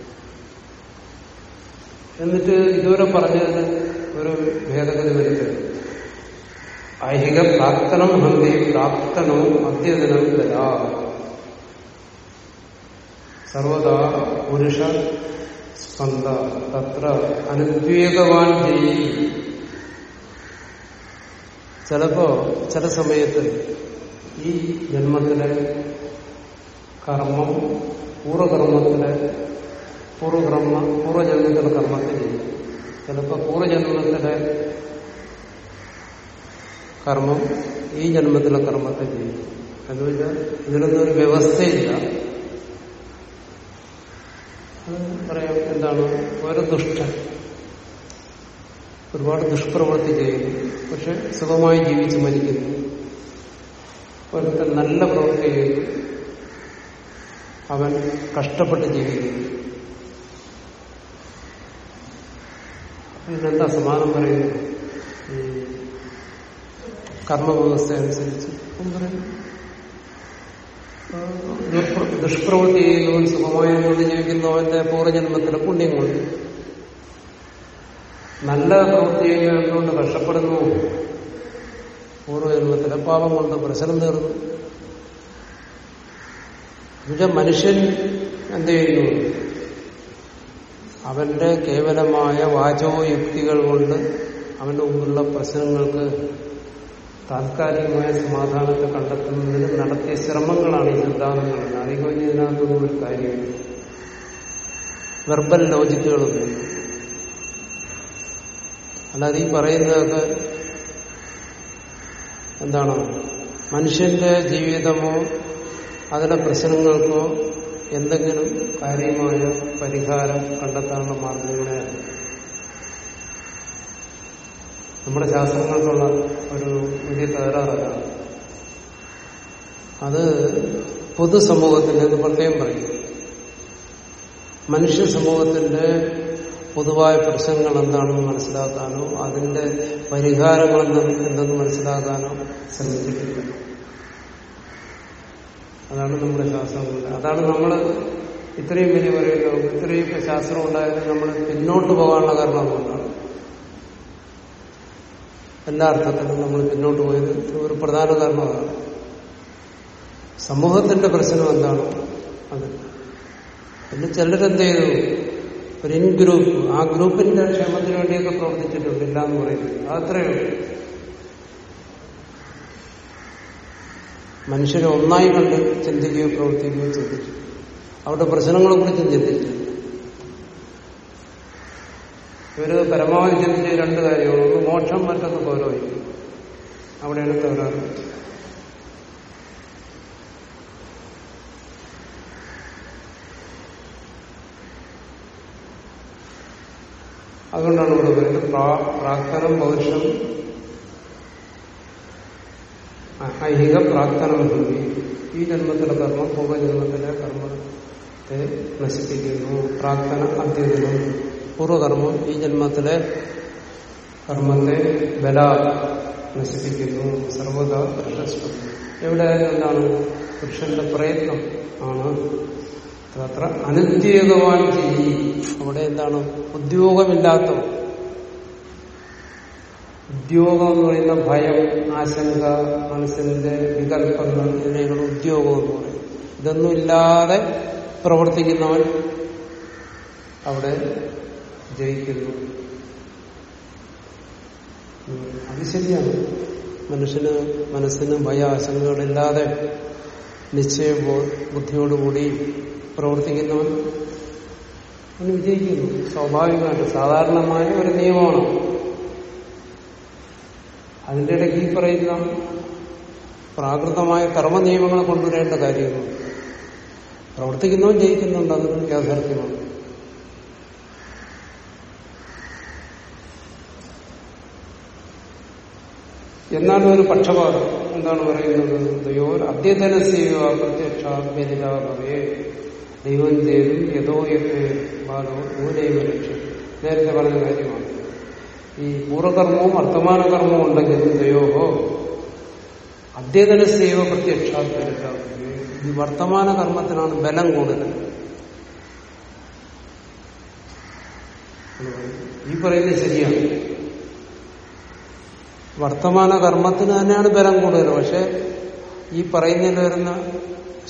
എന്നിട്ട് ഇതുവരെ പറഞ്ഞതിന് ഒരു ഭേദഗതി വരുത്തരുത് ഐഹിക പ്രാപ്തനം ഹന്തി പ്രാപ്തനോ അദ്യദിനം തരാ സർവദാ പുരുഷ സ്പന്ദ തത്ര അനുദ്വേഗവാൻ ചെയ്യി ചിലപ്പോ ചില സമയത്ത് ഈ ജന്മത്തിലെ കർമ്മം പൂർവകർമ്മത്തിലെ പൂർവകർമ്മ പൂർവജന്മത്തിലെ കർമ്മത്തെ ചെയ്യും. ചിലപ്പോ പൂർവജന്മത്തിലെ കർമ്മം ഈ ജന്മത്തിലെ കർമ്മത്തെ ചെയ്യും. എന്നുവെച്ചാൽ ഇതിലൊന്നും ഒരു വ്യവസ്ഥയില്ല. പറയാം എന്താണ്? ഒരു ദുഷ്ടൻ ഒരുപാട് ദുഷ്പ്രവൃത്തി ചെയ്യുന്നു. പക്ഷെ സുഖമായി ജീവിച്ച് മരിക്കുന്നു. ഒരുത്തൻ നല്ല പ്രവൃത്തി ചെയ്യുന്നു. അവൻ കഷ്ടപ്പെട്ട് ജീവിക്കുന്നു. ഇതിനെന്താ സമാനം പറയുന്നത്? കർമ്മവ്യവസ്ഥ അനുസരിച്ച് ദുഷ്പ്രവൃത്തി ചെയ്യുന്നവൻ സുഖമായി ജീവിക്കുന്നവന്റെ പൂർവജന്മത്തിലെ പുണ്യം കൊണ്ട് നല്ല പ്രവൃത്തി ചെയ്യുന്നതുകൊണ്ട് കഷ്ടപ്പെടുന്നു? പൂർവജന്മത്തിലെ പാപം കൊണ്ട് പ്രശ്നം തീർന്നു. മനുഷ്യൻ എന്ത് ചെയ്യുന്നു? അവന്റെ കേവലമായ വാചോ യുക്തികൾ കൊണ്ട് അവന്റെ മുമ്പിലുള്ള പ്രശ്നങ്ങൾക്ക് താൽക്കാലികമായ സമാധാനത്തെ കണ്ടെത്തുന്നതിന് നടത്തിയ ശ്രമങ്ങളാണ് ഈ സിദ്ധാന്തങ്ങൾ. അതിന് ഇതിനകത്തൊന്നും ഒരു കാര്യമില്ല. വെർബൽ ലോജിക്കുകൾ അല്ലാതെ ഈ പറയുന്നതൊക്കെ എന്താണ്? മനുഷ്യന്റെ ജീവിതമോ അതിലെ പ്രശ്നങ്ങൾക്കോ എന്തെങ്കിലും കാര്യമായ പരിഹാരം കണ്ടെത്താനുള്ള മാർഗങ്ങളെ നമ്മുടെ ശാസ്ത്രങ്ങൾക്കുള്ള ഒരു വലിയ തകരാറാണ് അത് പൊതുസമൂഹത്തിന്റെ എന്ന് പ്രത്യേകം പറയും. മനുഷ്യ സമൂഹത്തിന്റെ പൊതുവായ പ്രശ്നങ്ങൾ എന്താണെന്ന് മനസ്സിലാക്കാനോ അതിന്റെ പരിഹാരങ്ങൾ എന്തെന്ന് മനസ്സിലാക്കാനോ ശ്രമിച്ചിട്ടില്ല. അതാണ് നമ്മുടെ ശാസ്ത്രങ്ങളുടെ അതാണ് നമ്മൾ ഇത്രയും വലിയ പറയുന്നത്. ഇത്രയും ശാസ്ത്രം ഉണ്ടായാലും നമ്മൾ പിന്നോട്ട് പോകാനുള്ള കാരണം അതുകൊണ്ടാണ്. എല്ലാ അർത്ഥത്തിലും നമ്മൾ പിന്നോട്ട് പോയത് ഒരു പ്രധാന കാരണം സമൂഹത്തിന്റെ പ്രശ്നം എന്താണ്? അത്. പിന്നെ ചിലരെന്ത് ചെയ്തു? ഒരു ഇൻ ഗ്രൂപ്പ്. ആ ഗ്രൂപ്പിന്റെ ക്ഷേമത്തിന് വേണ്ടിയൊക്കെ പ്രവർത്തിച്ചിട്ടുണ്ട് ഇല്ല പറയുന്നത്. അതത്രയേ ഉള്ളൂ. മനുഷ്യരെ ഒന്നായി കണ്ട് ചിന്തിക്കുകയോ പ്രവർത്തിക്കുകയോ ചിന്തിച്ചു. അവരുടെ പ്രശ്നങ്ങളെ കുറിച്ചും ചിന്തിച്ചു. ഇവർ പരമാവധി ചിന്തിച്ച രണ്ട് കാര്യമാണ് ഒന്ന് മോക്ഷം മറ്റൊന്ന് പൗരോഹിത്യം. അവിടെയാണ് തകരാറ് അതുകൊണ്ടാണ് ഇവിടെ പറയുന്നത് പ്രാ- പ്രാക്തനം പൗരുഷം ഐഹിക ഭൂമി ഈ ജന്മത്തിലെ കർമ്മം പൂർവജന്മത്തിലെ കർമ്മത്തെ നശിപ്പിക്കുന്നു. പ്രാക്തന അധ്യയനം പൂർവകർമ്മം ഈ ജന്മത്തിലെ കർമ്മത്തെ ബല നശിപ്പിക്കുന്നു. സർവത പ്രശസ്തം എവിടെയായാലും എന്താണ്? പുരുഷന്റെ പ്രയത്നം ആണ്. അത്ര അനുദ്യോഗവാൻ ചെയ്യി. അവിടെ എന്താണ്? ഉദ്യോഗമില്ലാത്ത ഉദ്യോഗം എന്ന് പറയുന്ന ഭയം ആശങ്ക മനസ്സിന്റെ വികല്പങ്ങൾ ഇതിനെയാണ് ഉദ്യോഗം എന്ന് പറയുന്നത് ഇതൊന്നും ഇല്ലാതെ പ്രവർത്തിക്കുന്നവൻ അവിടെ ജയിക്കുന്നു. അത് ശരിയാണ്. മനുഷ്യന് മനസ്സിന് ഭയ ആശങ്കകളില്ലാതെ നിശ്ചയ ബുദ്ധിയോടുകൂടി പ്രവർത്തിക്കുന്നവൻ അവന് വിജയിക്കുന്നു. സ്വാഭാവികമായിട്ട് സാധാരണമായ ഒരു നിയമമാണ്. അതിന്റെ ഇടയ്ക്ക് ഈ പറയുന്ന പ്രാകൃതമായ കർമ്മ നിയമങ്ങളെ കൊണ്ടുവരേണ്ട കാര്യങ്ങൾ. പ്രവർത്തിക്കുന്നവൻ ജയിക്കുന്നുണ്ട് അത് യാഥാർത്ഥ്യമാണ്. എന്നാലും ഒരു പക്ഷപാതം. എന്താണ് പറയുന്നത്? ദയോ അദ്യതനസ്യോ പ്രത്യക്ഷാഭ്യരിതാഭവേ ദൈവം ചെയ്തും യഥോ യഥേ ബാലോ ദൂരൈവ ലക്ഷ്യം നേരത്തെ പറഞ്ഞ കാര്യമാണ്. ഈ പൂർവകർമ്മവും വർത്തമാന കർമ്മവും ഉണ്ടെങ്കിൽ ദയോഹോ അദ്യതനസ്യവ പ്രത്യക്ഷാത്മ ഈ വർത്തമാന കർമ്മത്തിനാണ് ബലം കൂടുതൽ. ഈ പറയുന്നത് ശരിയാണ്. വർത്തമാന കർമ്മത്തിന് തന്നെയാണ് ബലം കൂടുതൽ. പക്ഷെ ഈ പറയുന്നതിൽ വരുന്ന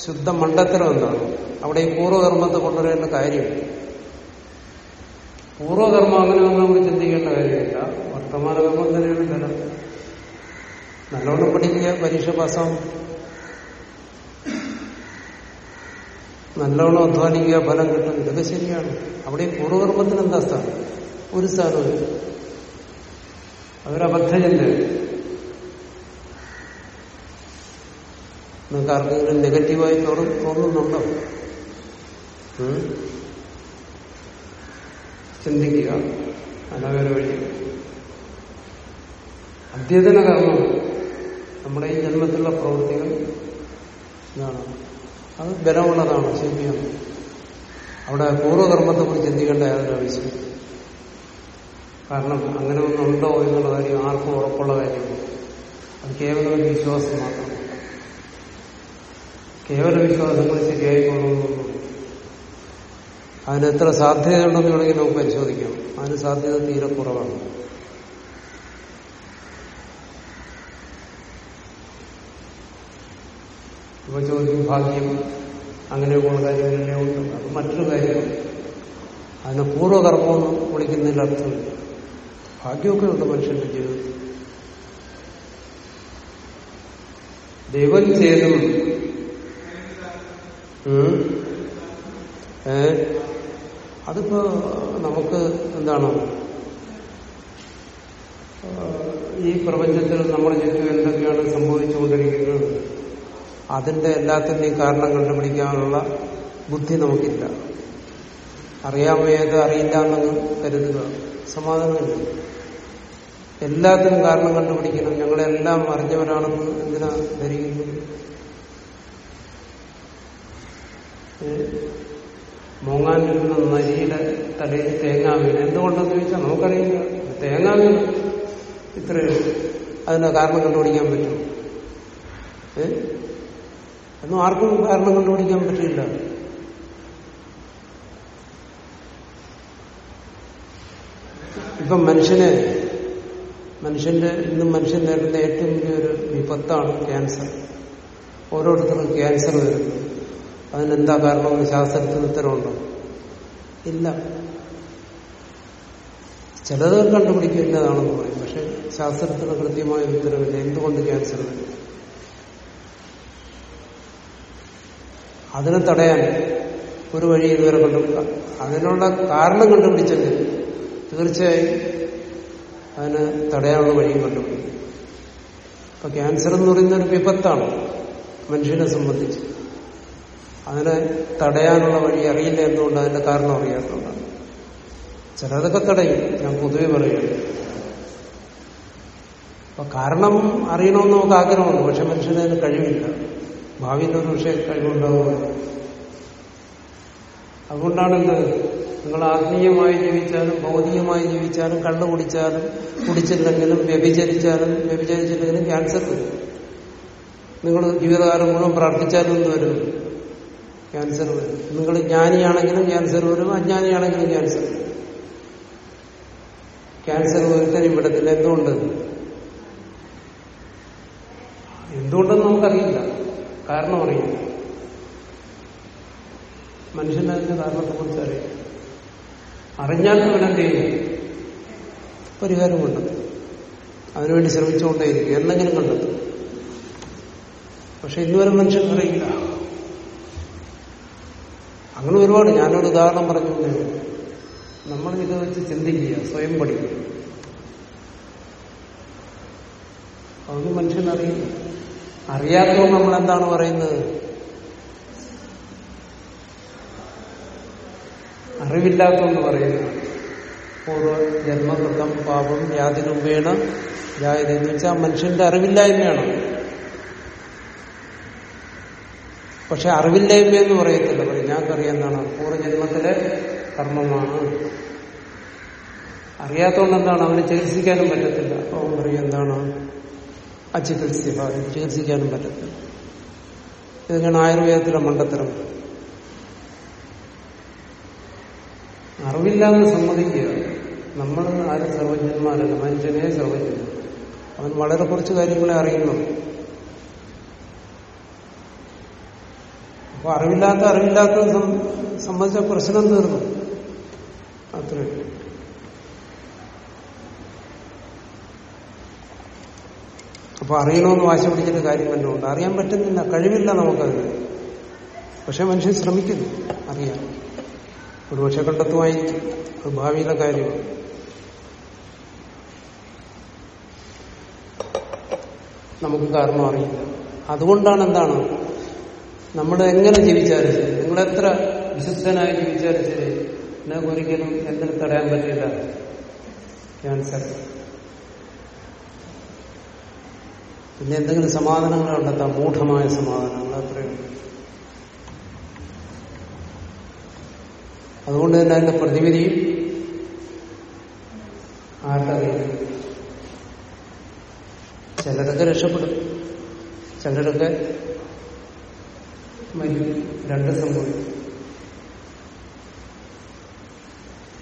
ശുദ്ധ മണ്ടത്തരം എന്താണ് അവിടെ ഈ പൂർവകർമ്മത്തെ കൊണ്ടുവരേണ്ട കാര്യം. പൂർവകർമ്മം അങ്ങനെ ഒന്നും നമ്മൾ ചിന്തിക്കേണ്ട കാര്യമില്ല. വർത്തമാന കർമ്മം തന്നെയാണ് ബലം. നല്ലോണം പഠിക്കുക പരീക്ഷ പാസ്സാവും. നല്ലോണം അധ്വാനിക്കുക ഫലം കിട്ടും. ഇതൊക്കെ ശരിയാണ്. അവിടെ പൂർവകർമ്മത്തിന് എന്താ സ്ഥാനം? ഒരു സ്ഥാനവും അതൊരബദ്ധചിന്ത നിങ്ങൾക്ക് ആർക്കെങ്കിലും നെഗറ്റീവായി തോന്നുന്നുണ്ടോ? ചിന്തിക്കുക. അനവേറെ വഴി. അദ്യതന കർമ്മം. നമ്മുടെ ഈ ജന്മത്തിലുള്ള പ്രവൃത്തികൾ എന്താണ് അത് ബലമുള്ളതാണ് ശരിയാണ് അവിടെ പൂർവകർമ്മത്തെ കുറിച്ച് ചിന്തിക്കേണ്ട യാതൊരു ആവശ്യം കാരണം അങ്ങനെ ഒന്നുണ്ടോ എന്നുള്ള കാര്യം ആർക്കും ഉറപ്പുള്ള കാര്യമാണ് അത് കേവല ഒരു വിശ്വാസം മാത്രം. കേവല വിശ്വാസങ്ങൾ ശരിയായിക്കൊള്ളണമെന്നൊന്നും അതിന് എത്ര സാധ്യതയുണ്ടെന്ന് വേണമെങ്കിൽ നമുക്ക് പരിശോധിക്കാം. അതിന് സാധ്യത തീരെ കുറവാണ്. ഇപ്പൊ ചോദിക്കും ഭാഗ്യം അങ്ങനെയൊക്കെയുള്ള കാര്യങ്ങളെല്ലാം ഉണ്ട്. അത് മറ്റൊരു കാര്യമാണ് അതിനെ പൂർവകർമ്മം വിളിക്കുന്നതിൽ അർത്ഥമില്ല ഭാഗ്യമൊക്കെ ഉണ്ട് മനുഷ്യന്റെ ജീവിതത്തിൽ. ദൈവം ചെയ്തു ഏ? അതിപ്പോ നമുക്ക് എന്താണ്? ഈ പ്രപഞ്ചത്തിൽ നമ്മുടെ ചുറ്റും എന്തൊക്കെയാണ് സംഭവിച്ചുകൊണ്ടിരിക്കുന്നത്? അതിന്റെ എല്ലാത്തിന്റെയും കാരണം കണ്ടുപിടിക്കാനുള്ള ബുദ്ധി നമുക്കില്ല. അറിയാമേത് അറിയില്ല എന്നങ്ങ് കരുതുക. സമാധാനമില്ല. എല്ലാത്തിനും കാരണം കണ്ടുപിടിക്കണം. ഞങ്ങളെല്ലാം അറിഞ്ഞവരാണെന്ന് എന്തിനാ ധരിക്കുന്നത്? മോങ്ങാൻ വരുന്ന നരിയുടെ തലയിൽ തേങ്ങ വീണ് എന്തുകൊണ്ടെന്ന് ചോദിച്ചാൽ നമുക്കറിയില്ല. തേങ്ങ വീണ് ഇത്രയും അതിന് കാരണം കണ്ടുപിടിക്കാൻ പറ്റും. ഏ? ഒന്നും ആർക്കും കാരണം കണ്ടുപിടിക്കാൻ പറ്റില്ല. ഇപ്പം മനുഷ്യനെ മനുഷ്യന്റെ ഇന്നും മനുഷ്യൻ നേരിടുന്ന ഏറ്റവും വലിയൊരു വിപത്താണ് ക്യാൻസർ. ഓരോരുത്തർക്കും ക്യാൻസർ വരുന്നു. അതിനെന്താ കാരണമെന്ന് ശാസ്ത്രത്തിന് ഉത്തരവുണ്ടോ? ഇല്ല. ചിലത് കണ്ടുപിടിക്കും ഇന്നതാണെന്ന് പറയും. പക്ഷെ ശാസ്ത്രത്തിന് കൃത്യമായ ഉത്തരവില്ല. എന്തുകൊണ്ട് ക്യാൻസർ വരും? അതിനെ തടയാൻ ഒരു വഴി ഇതുവരെ കണ്ടുപിടിക്കാം. അതിനുള്ള കാരണം കണ്ടുപിടിച്ചെങ്കിൽ തീർച്ചയായും അതിന് തടയാനുള്ള വഴിയും കണ്ടുപിടിക്കും. അപ്പൊ ക്യാൻസർ എന്ന് പറയുന്ന ഒരു വിപത്താണ് മനുഷ്യനെ സംബന്ധിച്ച്. അതിനെ തടയാനുള്ള വഴി അറിയില്ല എന്തുകൊണ്ട് അതിന്റെ കാരണം അറിയാത്തതുകൊണ്ടാണ് ചിലതൊക്കെ തടയും. ഞാൻ പൊതുവെ പറയുന്നു അപ്പൊ കാരണം അറിയണമെന്ന് നമുക്ക് ആഗ്രഹമുണ്ട്. പക്ഷെ മനുഷ്യന് അതിന് കഴിവില്ല. ഭാവിയിൽ ഒരു പക്ഷേ കഴിവുണ്ടാവുക അതുകൊണ്ടാണ് നിങ്ങൾ ആത്മീയമായി ജീവിച്ചാലും ഭൗതികമായി ജീവിച്ചാലും കള്ളു കുടിച്ചാലും കുടിച്ചില്ലെങ്കിലും വ്യഭിചരിച്ചാലും വ്യഭിചരിച്ചില്ലെങ്കിലും ക്യാൻസർ വരും. നിങ്ങൾ ജീവിതകാലം മുഴുവൻ പ്രാർത്ഥിച്ചാലും വരും? ക്യാൻസർ വരും. നിങ്ങൾ ജ്ഞാനിയാണെങ്കിലും ക്യാൻസർ വരും അജ്ഞാനിയാണെങ്കിലും ക്യാൻസർ വരും. ക്യാൻസർ ഒരുത്തനും വിടത്തില്ല എന്തുകൊണ്ട്? എന്തുകൊണ്ടെന്ന് നമുക്കറിയില്ല. കാരണം അറിയില്ല. മനുഷ്യന്റെ അതിന്റെ കാരണത്തെ കുറിച്ച് അറിയാം അറിഞ്ഞാൽ അവനെന്ത് പരിഹാരം കണ്ടെത്തും. അതിനുവേണ്ടി ശ്രമിച്ചുകൊണ്ടേയിരിക്കും. എന്തെങ്കിലും കണ്ടെത്തും. പക്ഷെ ഇന്നുവരെ മനുഷ്യൻ അറിയില്ല. അങ്ങനെ ഒരുപാട് ഞാനൊരു ഉദാഹരണം പറഞ്ഞു നമ്മൾ ഇത് വെച്ച് ചിന്തിക്കുക സ്വയം പഠിക്കുക. അതൊന്നും മനുഷ്യനറിയില്ല അറിയാത്തോ നമ്മൾ എന്താണ് പറയുന്നത്? അറിവില്ലാത്തവെന്ന് പറയുന്നത്. പൂർവ ജന്മകൃതം പാപം യാതിനുമ്പേണ ജായത് എന്ന് വെച്ചാൽ മനുഷ്യന്റെ അറിവില്ലായ്മയാണ്. പക്ഷെ അറിവില്ലായ്മ എന്ന് പറയത്തില്ല ഞങ്ങൾക്കറിയാം എന്താണ് പൂർവജന്മത്തിലെ കർമ്മമാണ്. അറിയാത്തതുകൊണ്ട് എന്താണ്? അവന് ചികിത്സിക്കാനും പറ്റത്തില്ല. അപ്പൊ പറയും എന്താണ്? അചികിത്സ്യ ചികിത്സിക്കാനും പറ്റത്തില്ല. ഇതൊക്കെയാണ് ആയുർവേദത്തിലെ മണ്ടത്തരം. അറിവില്ലാന്ന് സമ്മതിക്കുക. നമ്മൾ ആരും സർവജ്ഞന്മാരല്ല മനുഷ്യനെ സർവജ്ഞൻ അവൻ വളരെ കുറച്ച് കാര്യങ്ങളെ അറിയുന്നു. അപ്പൊ അറിവില്ലാത്ത അറിവില്ലാത്ത സംബന്ധിച്ച പ്രശ്നം തീർന്നു. അത്രേ. അപ്പൊ അറിയണമെന്ന് വാശി പിടിച്ചിട്ട് കാര്യം തന്നെ ഉണ്ട് അറിയാൻ പറ്റുന്നില്ല. കഴിവില്ല നമുക്കത് പക്ഷെ മനുഷ്യൻ ശ്രമിക്കുന്നു. അറിയാൻ. ഒരുപക്ഷെ കണ്ടെത്തുമായിരിക്കും അത് ഭാവിയിലെ കാര്യമാണ്. നമുക്ക് കാരണം അറിയില്ല. അതുകൊണ്ടാണ് എന്താണ് നമ്മൾ എങ്ങനെ ജീവിച്ചാലും ശരി. നിങ്ങൾ എത്ര വിശുദ്ധനായി ജീവിച്ചാലും ശരി. നിങ്ങൾക്ക് ഒരിക്കലും എന്തിനു തടയാൻ പറ്റില്ല. ക്യാൻസർ. പിന്നെ എന്തെങ്കിലും സമാധാനങ്ങൾ കണ്ടെത്താം മൂഢമായ സമാധാനങ്ങൾ അത്രയും അതുകൊണ്ട് തന്നെ അതിന്റെ പ്രതിവിധിയും കയ്യിൽ ചിലരൊക്കെ രക്ഷപ്പെടും. ചിലരൊക്കെ മരിക്കും രണ്ട് സംഭവിക്കും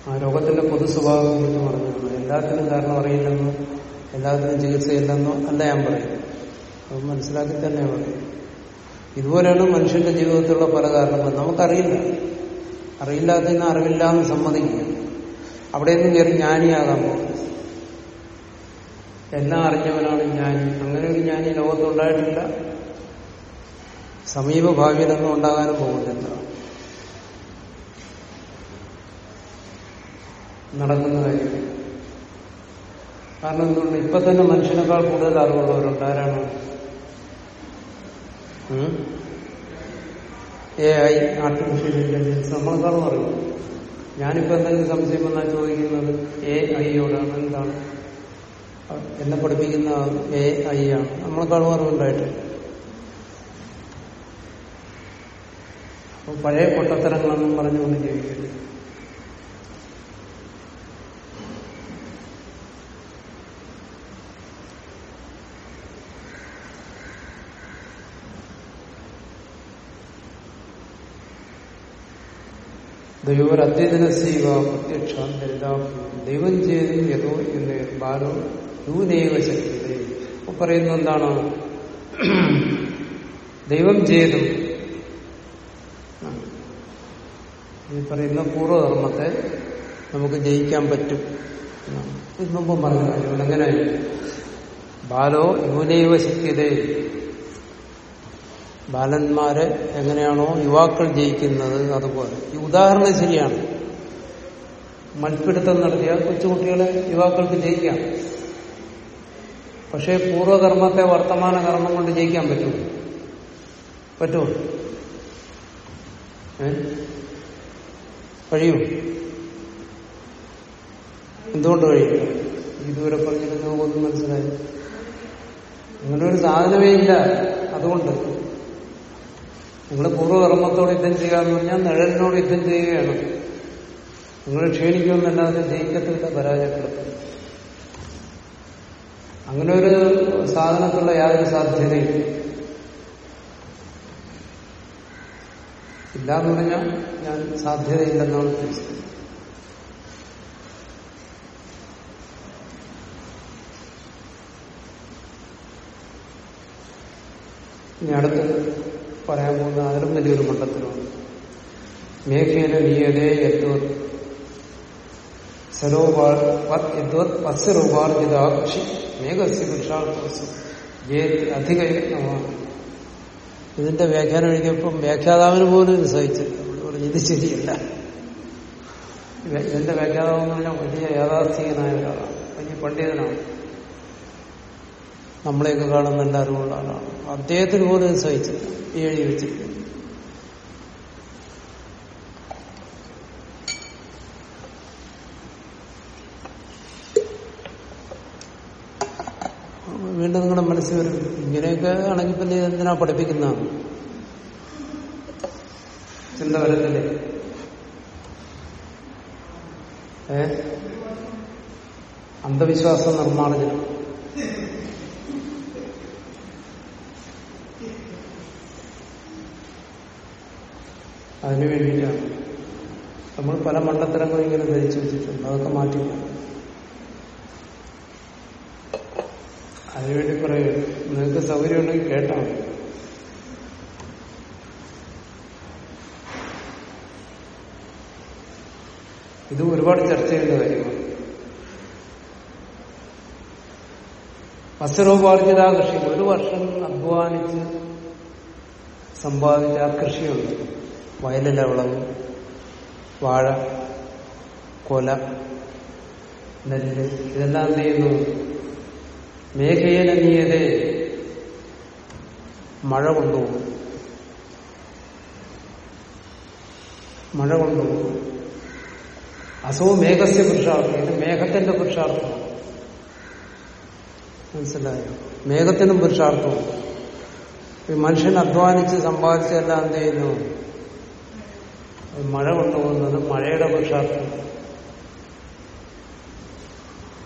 ആ രോഗത്തിന്റെ പൊതു സ്വഭാവം എന്ന് പറഞ്ഞതാണ് എല്ലാത്തിനും കാരണം അറിയില്ലെന്നോ എല്ലാത്തിനും ചികിത്സയില്ലെന്നോ അല്ല ഞാൻ പറയും അത് മനസ്സിലാക്കി തന്നെ പറയും. ഇതുപോലെയാണ് മനുഷ്യന്റെ ജീവിതത്തിലുള്ള പല കാരണങ്ങളും. നമുക്കറിയില്ല. അറിയില്ലാത്തതിന് അറിവില്ല എന്ന് സമ്മതിക്കുക അവിടെ നിന്നും കയറി ജ്ഞാനിയാകാൻ പോകും എല്ലാം അറിഞ്ഞവനാണ് ജ്ഞാനി. അങ്ങനെ ഒരു ജ്ഞാനി ലോകത്തുണ്ടായിട്ടില്ല സമീപ ഭാവിയിലൊന്നും ഉണ്ടാകാനും പോകുന്നില്ല നടക്കുന്ന കാര്യം. കാരണം എന്തുകൊണ്ട് ഇപ്പൊ തന്നെ മനുഷ്യനേക്കാൾ കൂടുതൽ അറിവുള്ളവരുണ്ട്? ആരാണ്? എ ഐ ആർട്ടിഫിഷ്യൽ ഇന്റലിജൻസ് നമ്മളെക്കാളും അറിയും ഞാനിപ്പോ എന്തെങ്കിലും സംശയം വന്നാൽ ചോദിക്കുന്നത് എ ഐയോടാണ് എന്താണ്? എന്നെ പഠിപ്പിക്കുന്ന എ ഐ ആണ്. നമ്മളെക്കാളും അറിവുണ്ടായിട്ടില്ല. അപ്പൊ പഴയ പൊട്ടത്തരങ്ങളൊന്നും പറഞ്ഞുകൊണ്ട് ജീവിക്കരുത്. ദൈവരദ്വൈതനസീവ പ്രത്യക്ഷ ദൈവം ചെയ്തും യഥോ എന്ന് ബാലോ യൂനൈവ ശക്തി പറയുന്ന എന്താണ്? ദൈവം ചെയ്തും ഈ പറയുന്ന പൂർവധർമ്മത്തെ നമുക്ക് ജയിക്കാൻ പറ്റും ഇത് മുമ്പും പറഞ്ഞ എങ്ങനെ ബാലോ യൂനൈവ ശക്തിയതേ ബാലന്മാരെ എങ്ങനെയാണോ യുവാക്കൾ ജയിക്കുന്നത് അതുപോലെ. ഈ ഉദാഹരണം ശരിയാണ്. മൽപ്പിടുത്തം നടത്തിയ കൊച്ചുകുട്ടികളെ യുവാക്കൾക്ക് ജയിക്കാം. പക്ഷേ പൂർവകർമ്മത്തെ വർത്തമാന കർമ്മം കൊണ്ട് ജയിക്കാൻ പറ്റുമോ? പറ്റുമോ? കഴിയും എന്തുകൊണ്ട് കഴിയും ഇതുവരെ പറഞ്ഞിരുന്ന ഒന്നും മനസ്സിലായി. അങ്ങനെ ഒരു സാധനമേ ഇല്ല. അതുകൊണ്ട് നിങ്ങൾ പൂർവകർമ്മത്തോട് യുദ്ധം ചെയ്യാന്ന് പറഞ്ഞാൽ നിഴലിനോട് യുദ്ധം ചെയ്യുകയാണ്. നിങ്ങൾ ക്ഷീണിക്കുമെന്നല്ലാതെ ജയിക്കത്തില്ല പരാജയപ്പെടുത്തും. അങ്ങനെ ഒരു സാധനത്തുള്ള യാതൊരു സാധ്യതയും ഇല്ലാന്ന് പറഞ്ഞാൽ ഞാൻ സാധ്യതയില്ലെന്നാണ് ഉദ്ദേശിച്ചത്. ഇനി അടുത്ത് പറയാൻ പോകുന്ന അതിലും വലിയൊരു മണ്ഡലത്തിലാണ് മേഖേന നീയതേ യദ്വത്. സരോപാർദ്വത് വത്സരോപാർജിതാക്ഷി മേഘസ്യ പുരുഷാർത്ഥ അധിക യത്നമാണ് ഇതിന്റെ വ്യാഖ്യാനം എഴുതിയപ്പം വ്യാഖ്യാതാവിന് പോലും ഇത് സഹിച്ചില്ല ഇത് ശരിയല്ല. ഇതിന്റെ വ്യാഖ്യാതാവ് എന്ന് പറഞ്ഞാൽ വലിയ യാഥാസ്ഥികനായ ഒരാളാണ്. വലിയ പണ്ഡിതനാണ്. നമ്മളെയൊക്കെ കാണുന്ന നല്ല അറിവുള്ള ആളാണ്. അദ്ദേഹത്തിന് പോലും ഇത് സഹിച്ചില്ല ഈ എഴുതി വെച്ചിരിക്കുന്നു. വീണ്ടും നിങ്ങളുടെ മനസ്സിൽ വരും ഇങ്ങനെയൊക്കെ ആണെങ്കിൽ പിന്നെ എന്തിനാ പഠിപ്പിക്കുന്ന? ചിന്ത വരത്തില്ലേ ഏ? അന്ധവിശ്വാസ നിർമ്മാർജനം. അതിനു വേണ്ടിയിട്ടാണ്. നമ്മൾ പല മണ്ടത്തരങ്ങളും ഇങ്ങനെ ധരിച്ചു വെച്ചിട്ടുണ്ട്. അതൊക്കെ മാറ്റി അതിനുവേണ്ടി പറയും. നിങ്ങൾക്ക് സൗകര്യമുണ്ടെങ്കിൽ കേട്ടാ. ഇത് ഒരുപാട് ചർച്ച ചെയ്യേണ്ട കാര്യമാണ്. വസ്ത്രോപാർജിത കൃഷി ഒരു വർഷം അധ്വാനിച്ച് സമ്പാദിച്ച ആ കൃഷിയുണ്ട്. വയലിലെ വിളവ് വാഴ കൊല നെല്ല് ഇതെല്ലാം എന്ത് ചെയ്യുന്നു? മേഘയേന നീയതേ മഴ കൊണ്ടുപോകും മഴ കൊണ്ടുപോകും അസോ മേഘസ്യ പുരുഷാർത്ഥം. ഇത് മേഘത്തിന്റെ പുരുഷാർത്ഥമാണ് മനസ്സിലായോ? മേഘത്തിനും പുരുഷാർത്ഥവും. ഈ മനുഷ്യൻ അധ്വാനിച്ച് സമ്പാദിച്ചെല്ലാം എന്ത് ചെയ്യുന്നു? മഴ കൊണ്ടുപോകുന്നത് മഴയുടെ പുരുഷാർത്ഥം.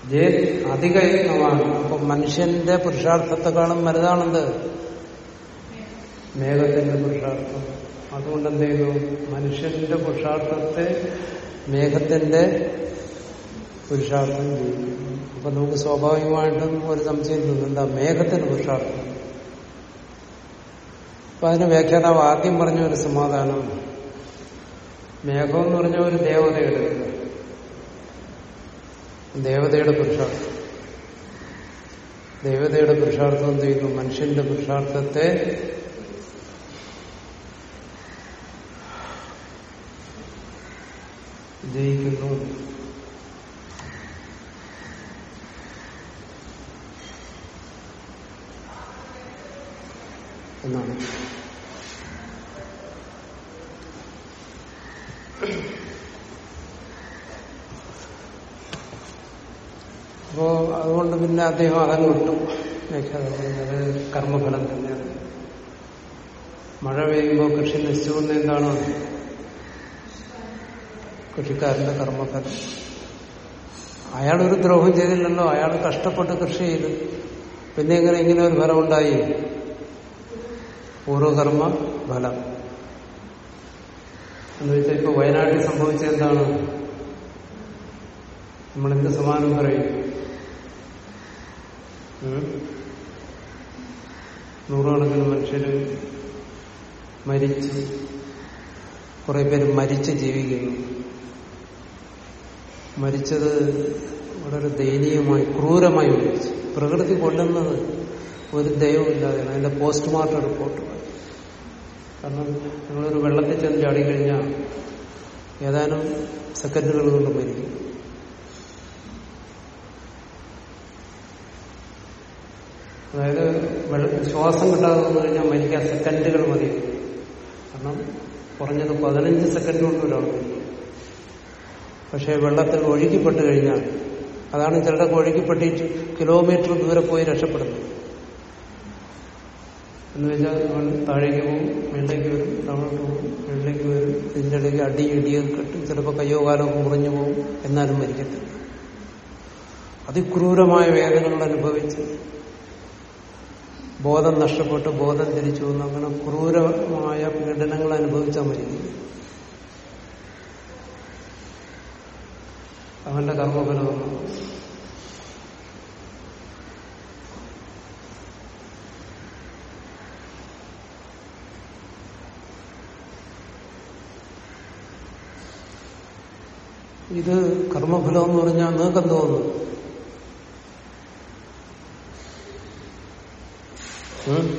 ജേ അധിക യജ്ഞമാണ് അപ്പൊ മനുഷ്യന്റെ പുരുഷാർത്ഥത്തെക്കാളും വലുതാണെന്ത് മേഘത്തിന്റെ പുരുഷാർത്ഥം. അതുകൊണ്ട് എന്ത് ചെയ്തു? മനുഷ്യന്റെ പുരുഷാർത്ഥത്തെ മേഘത്തിന്റെ പുരുഷാർത്ഥം ചെയ്യും അപ്പൊ നമുക്ക് സ്വാഭാവികമായിട്ടും ഒരു സംശയം തോന്നും എന്താ? മേഘത്തിന്റെ പുരുഷാർത്ഥം. അപ്പൊ അതിന് വ്യാഖ്യാതാവ് ആദ്യം പറഞ്ഞ ഒരു സമാധാനം. മേഘം എന്ന് പറഞ്ഞ ഒരു ദേവതയുടെ ദേവതയുടെ പുരുഷാർത്ഥം. ദേവതയുടെ പുരുഷാർത്ഥം എന്ത് ചെയ്യുന്നു? മനുഷ്യന്റെ പുരുഷാർത്ഥത്തെ ജയിക്കുന്നു. എന്നാണ്. അപ്പോ അതുകൊണ്ട് പിന്നെ അദ്ദേഹം അതങ്ങ് വിട്ടു. അത് കർമ്മഫലം തന്നെയാണ്. മഴ പെയ്യുമ്പോൾ കൃഷി നശിച്ചുകൊണ്ട് എന്താണ് കൃഷിക്കാരന്റെ കർമ്മഫലം. അയാൾ ഒരു ദ്രോഹം ചെയ്തില്ലല്ലോ. അയാൾ കഷ്ടപ്പെട്ട് കൃഷി ചെയ്തു. പിന്നെ എങ്ങനെ ഇങ്ങനെ ഒരു ഫലം ഉണ്ടായി? പൂർവകർമ്മ ഫലം. എന്ന് വെച്ചാൽ ഇപ്പൊ വയനാട്ടിൽ സംഭവിച്ചത് എന്താണ്? നമ്മളെന്ത് സമാനം പറയും? നൂറുകണക്കിന് മനുഷ്യർ മരിച്ചു കുറെ പേര് മരിച്ച് ജീവിക്കുന്നു. മരിച്ചത് വളരെ ദയനീയമായി ക്രൂരമായി മരിച്ചു. പ്രകൃതി കൊല്ലുന്നത് ഒരു ദയവുമില്ലാതെയാണ് അതിന്റെ പോസ്റ്റ്മോർട്ടം റിപ്പോർട്ട്. കാരണം നിങ്ങളൊരു വെള്ളത്തിൽ ചെന്ന് ചാടിക്കഴിഞ്ഞാൽ ഏതാനും സെക്കൻഡുകൾ കൊണ്ട് മരിക്കും. അതായത് ശ്വാസം കിട്ടാതെ വന്നു കഴിഞ്ഞാൽ മരിക്കാൻ സെക്കൻഡുകൾ മതി. കാരണം കുറഞ്ഞത് പതിനഞ്ച് സെക്കൻഡ് കൊണ്ട് ഒരാൾ പക്ഷേ വെള്ളത്തിൽ ഒഴുകിപ്പെട്ട് കഴിഞ്ഞാൽ അതാണ് ചിലരൊക്കെ ഒഴുകിപ്പെട്ടിട്ട് കിലോമീറ്റർ ദൂരെ പോയി രക്ഷപ്പെടുന്നത്. എന്ന് വെച്ചാൽ അവൻ താഴേക്ക് പോകും മേളിലേക്ക് വരും താഴോട്ട് പോകും മേളിലേക്ക് വരും ഇതിന്റെ ഇടയ്ക്ക് അടി ഇടിയൊക്കെ കിട്ടും ചിലപ്പോൾ കയ്യോ കാലോ മുറിഞ്ഞു പോകും എന്നാലും മരിക്കത്തില്ല. അതിക്രൂരമായ വേദനകൾ അനുഭവിച്ച് ബോധം നഷ്ടപ്പെട്ട് ബോധം തിരിച്ചു വന്നു. അങ്ങനെ ക്രൂരമായ പീഡനങ്ങൾ അനുഭവിച്ചാൽ മരിക്കും അവന്റെ കർമ്മഫലമാണ് ഇത് കർമ്മഫലം എന്ന് പറഞ്ഞാൽ നിങ്ങൾക്ക് തോന്നുന്നു? നിങ്ങൾക്ക്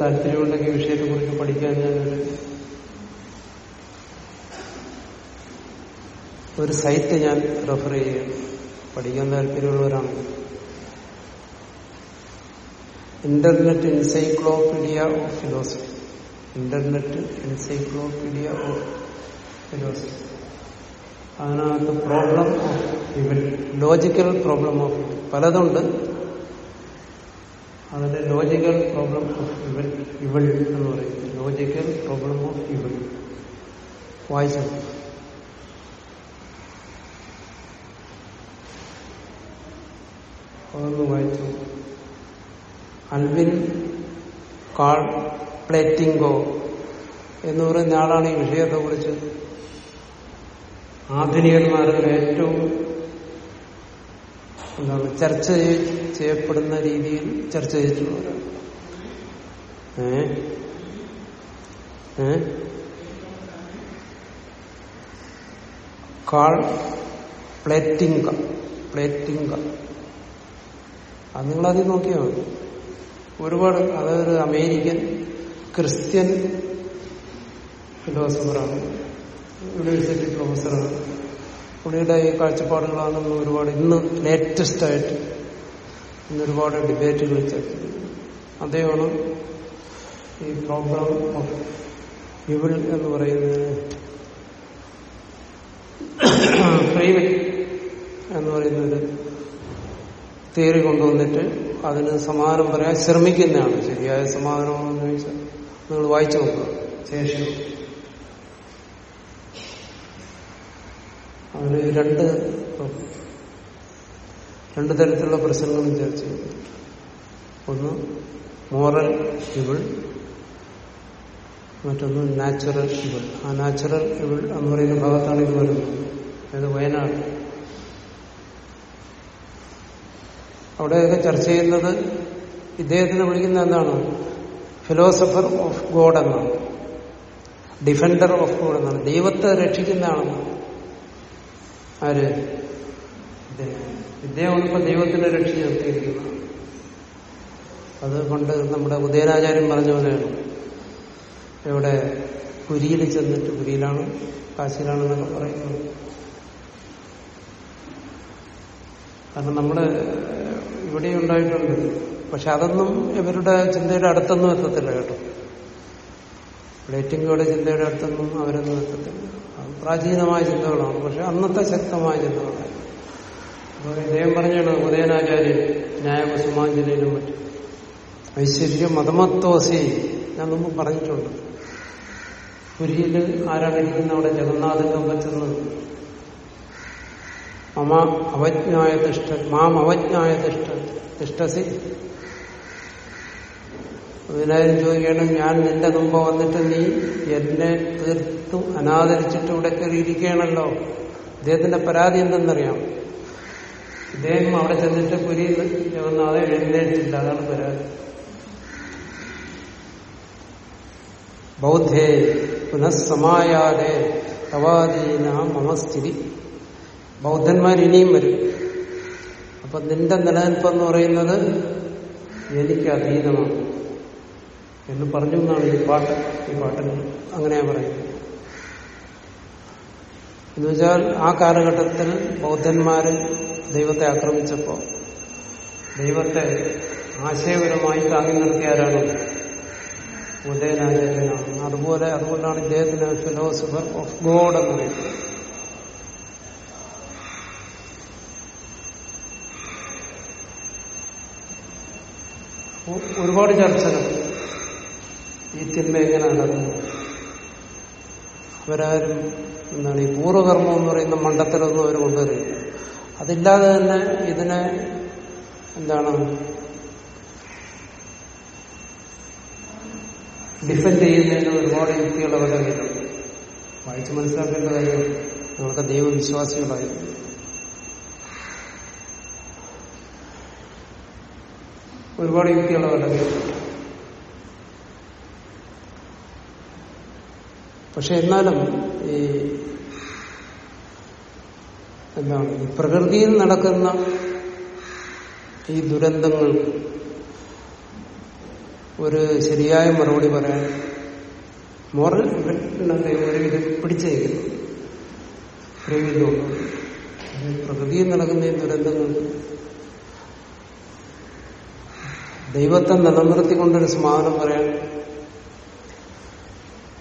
താല്പര്യമുണ്ടെങ്കിൽ വിഷയത്തെ കുറിച്ച് പഠിക്കാൻ ഞാനൊരു ഒരു സൈറ്റ് ഞാൻ റെഫർ ചെയ്യും. പഠിക്കാൻ താല്പര്യമുള്ളവരാണ്. Internet encyclopedia of philosophy. Internet encyclopedia of philosophy. അതിനകത്ത് problem of evil logical problem of പലതുണ്ട്. അതിന്റെ ലോജിക്കൽ പ്രോബ്ലം ഓഫ് ഇവൻ ഇവൾ എന്ന് പറയും. ലോജിക്കൽ പ്രോബ്ലം ഓഫ് ഇവൾ വായിച്ചു അതൊന്ന് വായിച്ചു. അൽവിൻ കാൾ പ്ലേറ്റിംഗോ എന്ന് പറയുന്ന ആളാണ് ഈ വിഷയത്തെ കുറിച്ച് ആധുനികന്മാരിൽ ഏറ്റവും എന്താണ് ചർച്ച ചെയ്യപ്പെടുന്ന രീതിയിൽ ചർച്ച ചെയ്തിട്ടുള്ളവരാണ്. കാൾ പ്ലേറ്റിംഗ പ്ലേറ്റിംഗ. അത് നിങ്ങളതിൽ നോക്കിയാൽ മതി. ഒരുപാട് അതായത് അമേരിക്കൻ ക്രിസ്ത്യൻ ഫിലോസഫറാണ്. യൂണിവേഴ്സിറ്റി പ്രൊഫസറാണ് പുള്ളിയുടെ ഈ കാഴ്ചപ്പാടുകളാണ് ഒരുപാട് ഇന്ന് ലേറ്റസ്റ്റ് ആയിട്ട് ഇന്ന് ഒരുപാട് ഡിബേറ്റുകൾ ചർച്ച അതേപോലെ ഈ പ്രോബ്ലം ഓഫ് ഇവിൾ എന്ന് പറയുന്നത് ഫ്രീവിൽ എന്ന് പറയുന്നൊരു തിയറി കൊണ്ടുവന്നിട്ട് അതിന് സമാധാനം പറയാൻ ശ്രമിക്കുന്നതാണ് ശരിയായ സമാധാനമാണെന്ന് ചോദിച്ചാൽ നിങ്ങൾ വായിച്ചു നോക്കുക. ശേഷം അതിന് രണ്ട് രണ്ടു തരത്തിലുള്ള പ്രശ്നങ്ങളും ചർച്ച ചെയ്യുന്നു ഒന്ന് മോറൽ ഇവിൾ മറ്റൊന്ന് നാച്ചുറൽ ഇവിൾ ആ നാച്ചുറൽ ഇവിൾ എന്ന് പറയുന്ന ഭാഗത്താണ് ഇത് വരുന്നത്. അതായത് വയനാട്. അവിടെയൊക്കെ ചർച്ച ചെയ്യുന്നത് ഇദ്ദേഹത്തിനെ വിളിക്കുന്ന എന്താണ്? ഫിലോസഫർ ഓഫ് ഗോഡ് എന്നാണ്. ഡിഫൻഡർ ഓഫ് ഗോഡ് എന്നാണ്. ദൈവത്തെ രക്ഷിക്കുന്നതാണ് ആര്? ഇദ്ദേഹം. ഇപ്പൊ ദൈവത്തിനെ രക്ഷിച്ച് നിർത്തിയിരിക്കുന്നത് അത് പണ്ട് നമ്മുടെ ഉദയനാചാര്യം പറഞ്ഞ പോലെയാണ്. ഇവിടെ പുരിയിൽ ചെന്നിട്ട് പുരിയിലാണ്? കാശിയിലാണെന്നൊക്കെ പറയുന്നത് കാരണം നമ്മൾ ഇവിടെ ഉണ്ടായിട്ടുണ്ട്. പക്ഷെ അതൊന്നും ഇവരുടെ ചിന്തയുടെ അടുത്തൊന്നും എത്തത്തില്ല കേട്ടോ. പ്ലേറ്റിംഗോടെ ചിന്തയുടെ അടുത്തൊന്നും അവരൊന്നും എത്തത്തില്ല. പ്രാചീനമായ ചിന്തകളാണ്. പക്ഷെ അന്നത്തെ ശക്തമായ ചിന്തകളാണ്. ഇദ്ദേഹം പറഞ്ഞാണ് ഉദയനാചാര്യൻ ന്യായകുസുമാഞ്ജലിയിലും മറ്റും. ഐശ്വര്യ മതമത്വസി ഞാൻ മുമ്പ് പറഞ്ഞിട്ടുണ്ട്. പുരിയിൽ ആരാണിരിക്കുന്ന അവിടെ ജഗന്നാഥന്റെ മുമ്പ് ചെന്ന് മമ അവജ്ഞായ തിഷ്ട മാം അവജ്ഞായ തിഷ്ട തിഷ്ടസി വിനായകൻ ചോദിക്കണം ഞാൻ നിന്റെ മുമ്പ് വന്നിട്ട് നീ എന്നെ തീർത്തും അനാദരിച്ചിട്ട് ഇവിടെ കയറിയിരിക്കുകയാണല്ലോ ഇദ്ദേഹത്തിന്റെ പരാതി എന്തെന്നറിയാം? ഇദ്ദേഹം അവിടെ ചെന്നിട്ട് പുരി ജഗന്നാഥ എഴുന്നേറ്റില്ല. അതാണ് പരാതി. ബൗദ്ധേ പുനഃസമായാതെ തവാദീന മമസ്ഥിതി. ബൗദ്ധന്മാർ ഇനിയും വരും. അപ്പൊ നിന്റെ നിലനിൽപ്പെന്ന് പറയുന്നത് എനിക്ക് അതീതമാണ്. എന്ന് പറഞ്ഞു എന്നാണ് ഈ പാട്ട് ഈ പാട്ടിന് അങ്ങനെയാ പറയുന്നത്. എന്നുവെച്ചാൽ ആ കാലഘട്ടത്തിൽ ബൗദ്ധന്മാര് ദൈവത്തെ ആക്രമിച്ചപ്പോ ദൈവത്തെ ആശയപരമായി താങ്ങി നിർത്തിയാരാണ് ഉദയനാചാര്യനാണ്. അതുപോലെ അതുകൊണ്ടാണ് ഇദ്ദേഹത്തിന് ഫിലോസഫർ ഓഫ് ഗോഡ് എന്ന് പറയുന്നത്. ഒരുപാട് ചർച്ചകൾ. ഈ തിന്മ എങ്ങനെ നടന്നു? അവരാരും എന്താണ് ഈ പൂർവകർമ്മം എന്ന് പറയുന്ന മണ്ഡത്തിലൊന്നും അവർ കൊണ്ടുവരില്ല അതില്ലാതെ തന്നെ ഇതിനെ എന്താണ് ഡിഫെൻഡ് ചെയ്യുന്നതിന് ഒരുപാട് യുക്തികൾ അവരുടെ കയ്യിലുണ്ട് വായിച്ച് മനസ്സിലാക്കേണ്ട കാര്യം നിങ്ങൾക്ക് ദൈവവിശ്വാസികളായിരുന്നു ഒരുപാട് യുക്തികൾ അവരുടെ കയ്യിലുണ്ട് പക്ഷെ എന്നാലും ഈ എന്താണ് ഈ പ്രകൃതിയിൽ നടക്കുന്ന ഈ ദുരന്തങ്ങൾ ഒരു ശരിയായ മറുപടി പറയാൻ മോറൽ ഒരുവിധം പിടിച്ചേക്കുന്നു. ഫ്രീവില്ലുണ്ട് പ്രകൃതിയിൽ നടക്കുന്ന ഈ ദുരന്തങ്ങൾ ദൈവത്തെ നിലനിർത്തിക്കൊണ്ടൊരു സമാധാനം പറയാൻ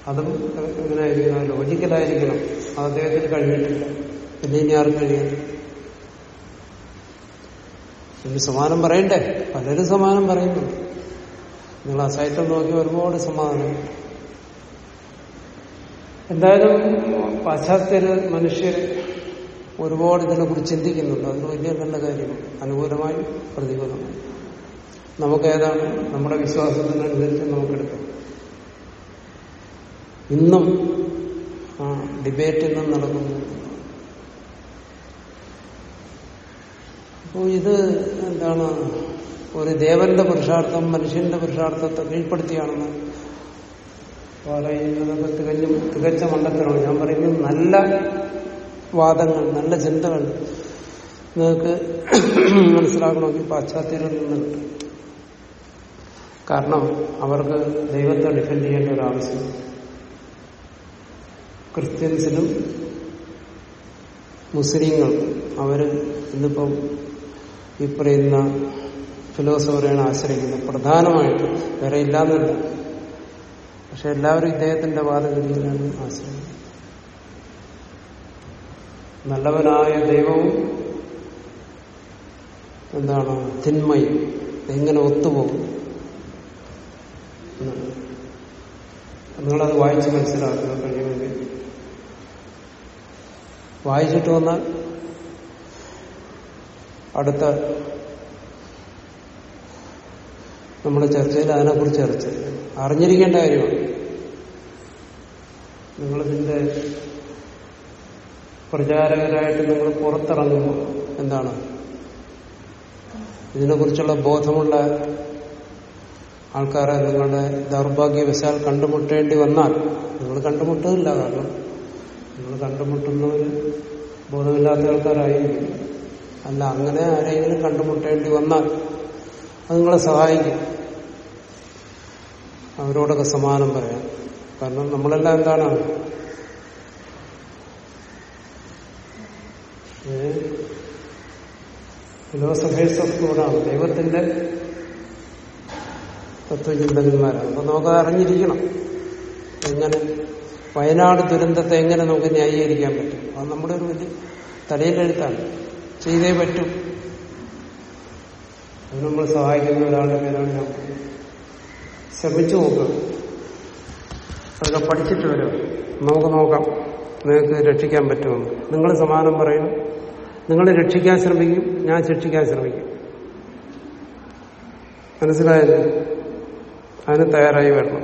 അതും എങ്ങനെയായിരിക്കണം ലോജിക്കലായിരിക്കണം അത് അദ്ദേഹത്തിന് കഴിഞ്ഞിട്ടില്ല. പിന്നെ ഇനി ആർക്ക് കഴിയും? ഇനി സമാനം പറയണ്ടേ? പലരും സമാനം പറയുന്നു. നിങ്ങൾ ആ നോക്കി ഒരുപാട് സമാധാനം എന്തായാലും പാശ്ചാത്യര് മനുഷ്യർ ഒരുപാട് ഇതിനെക്കുറിച്ച് ചിന്തിക്കുന്നുണ്ട്. അതിന് വലിയ നല്ല കാര്യം. അനുകൂലമായി പ്രതികൂലമായി നമുക്കേതാണ് നമ്മുടെ വിശ്വാസത്തിനനുസരിച്ച് നമുക്കെടുക്കാം. ഇന്നും ആ ഡിബേറ്റ് ഇന്നും നടക്കുന്നു. അപ്പോൾ ഇത് എന്താണ്? ഒരു ദേവന്റെ പുരുഷാർത്ഥം മനുഷ്യന്റെ പുരുഷാർത്ഥത്തെ കീഴ്പ്പെടുത്തിയാണെന്ന് പറയുന്നതൊക്കെ തികഞ്ഞും തികച്ച മണ്ടത്തരമാണ്. ഞാൻ പറയുന്നത് നല്ല വാദങ്ങൾ നല്ല ചിന്തകൾ നിങ്ങൾക്ക് മനസ്സിലാക്കണമെങ്കിൽ പാശ്ചാത്യരിൽ നിന്ന് കാരണം അവർക്ക് ദൈവത്തെ ഡിഫെൻഡ് ചെയ്യേണ്ട ഒരു ആവശ്യം ക്രിസ്ത്യൻസിനും മുസ്ലിങ്ങൾക്കും അവർ ഇന്നിപ്പം ഈ പറയുന്ന ഫിലോസഫറെയാണ് ആശ്രയിക്കുന്നത്. പ്രധാനമായിട്ട് വേറെ ഇല്ലാന്നില്ല. പക്ഷെ എല്ലാവരും ഇദ്ദേഹത്തിന്റെ വാദഗതിയിലാണ് ആശ്രയിക്കുന്നത്. നല്ലവനായ ദൈവവും എന്താണ്? തിന്മയും എങ്ങനെ ഒത്തുപോകും. നിങ്ങളത് വായിച്ച് മനസ്സിലാക്കുക കഴിയുമെങ്കിൽ വായിച്ചിട്ട് വന്നാൽ അടുത്ത നമ്മുടെ ചർച്ചയിൽ അതിനെക്കുറിച്ച് ചർച്ച. അറിഞ്ഞിരിക്കേണ്ട കാര്യമാണ്. നിങ്ങളിതിന്റെ പ്രചാരകരായിട്ട് നിങ്ങൾ പുറത്തിറങ്ങുമ്പോൾ എന്താണ്? ഇതിനെക്കുറിച്ചുള്ള ബോധമുള്ള ആൾക്കാരെ നിങ്ങളുടെ ദൗർഭാഗ്യവശാൽ കണ്ടുമുട്ടേണ്ടി വന്നാൽ നിങ്ങൾ കണ്ടുമുട്ടുന്നില്ല കാരണം നിങ്ങൾ കണ്ടുമുട്ടുന്നവർ ബോധമില്ലാത്ത ആൾക്കാരായിരിക്കും. അല്ല അങ്ങനെ ആരെങ്കിലും കണ്ടുമുട്ടേണ്ടി വന്നാൽ അത് നിങ്ങളെ സഹായിക്കും. അവരോടൊക്കെ സമാനം പറയാം. കാരണം നമ്മളെല്ലാം എന്താണ്? ഫിലോസഫേഴ്സ് ഓഫ് ഗോഡാണ് ദൈവത്തിന്റെ തത്വചിന്തകന്മാരാണ്. അപ്പൊ നമുക്കത് അറിഞ്ഞിരിക്കണം എങ്ങനെ? വയനാട് ദുരന്തത്തെ എങ്ങനെ നമുക്ക് ന്യായീകരിക്കാൻ പറ്റും? അത് നമ്മുടെ ഒരു വലിയ തലയിലെഴുത്താണ്. ചെയ്തേ പറ്റും. അത് നമ്മൾ സഹായിക്കുന്ന ഒരാളുടെ പേരാണ് ഞാൻ ശ്രമിച്ചു നോക്കുക അതൊക്കെ പഠിച്ചിട്ട് വരും നമുക്ക് നോക്കാം. നിങ്ങൾക്ക് രക്ഷിക്കാൻ പറ്റുമെന്ന്. നിങ്ങൾ സമാനം പറയും നിങ്ങൾ രക്ഷിക്കാൻ ശ്രമിക്കും ഞാൻ ശിക്ഷിക്കാൻ ശ്രമിക്കും. മനസ്സിലായത്? അതിന് തയ്യാറായി വരണം.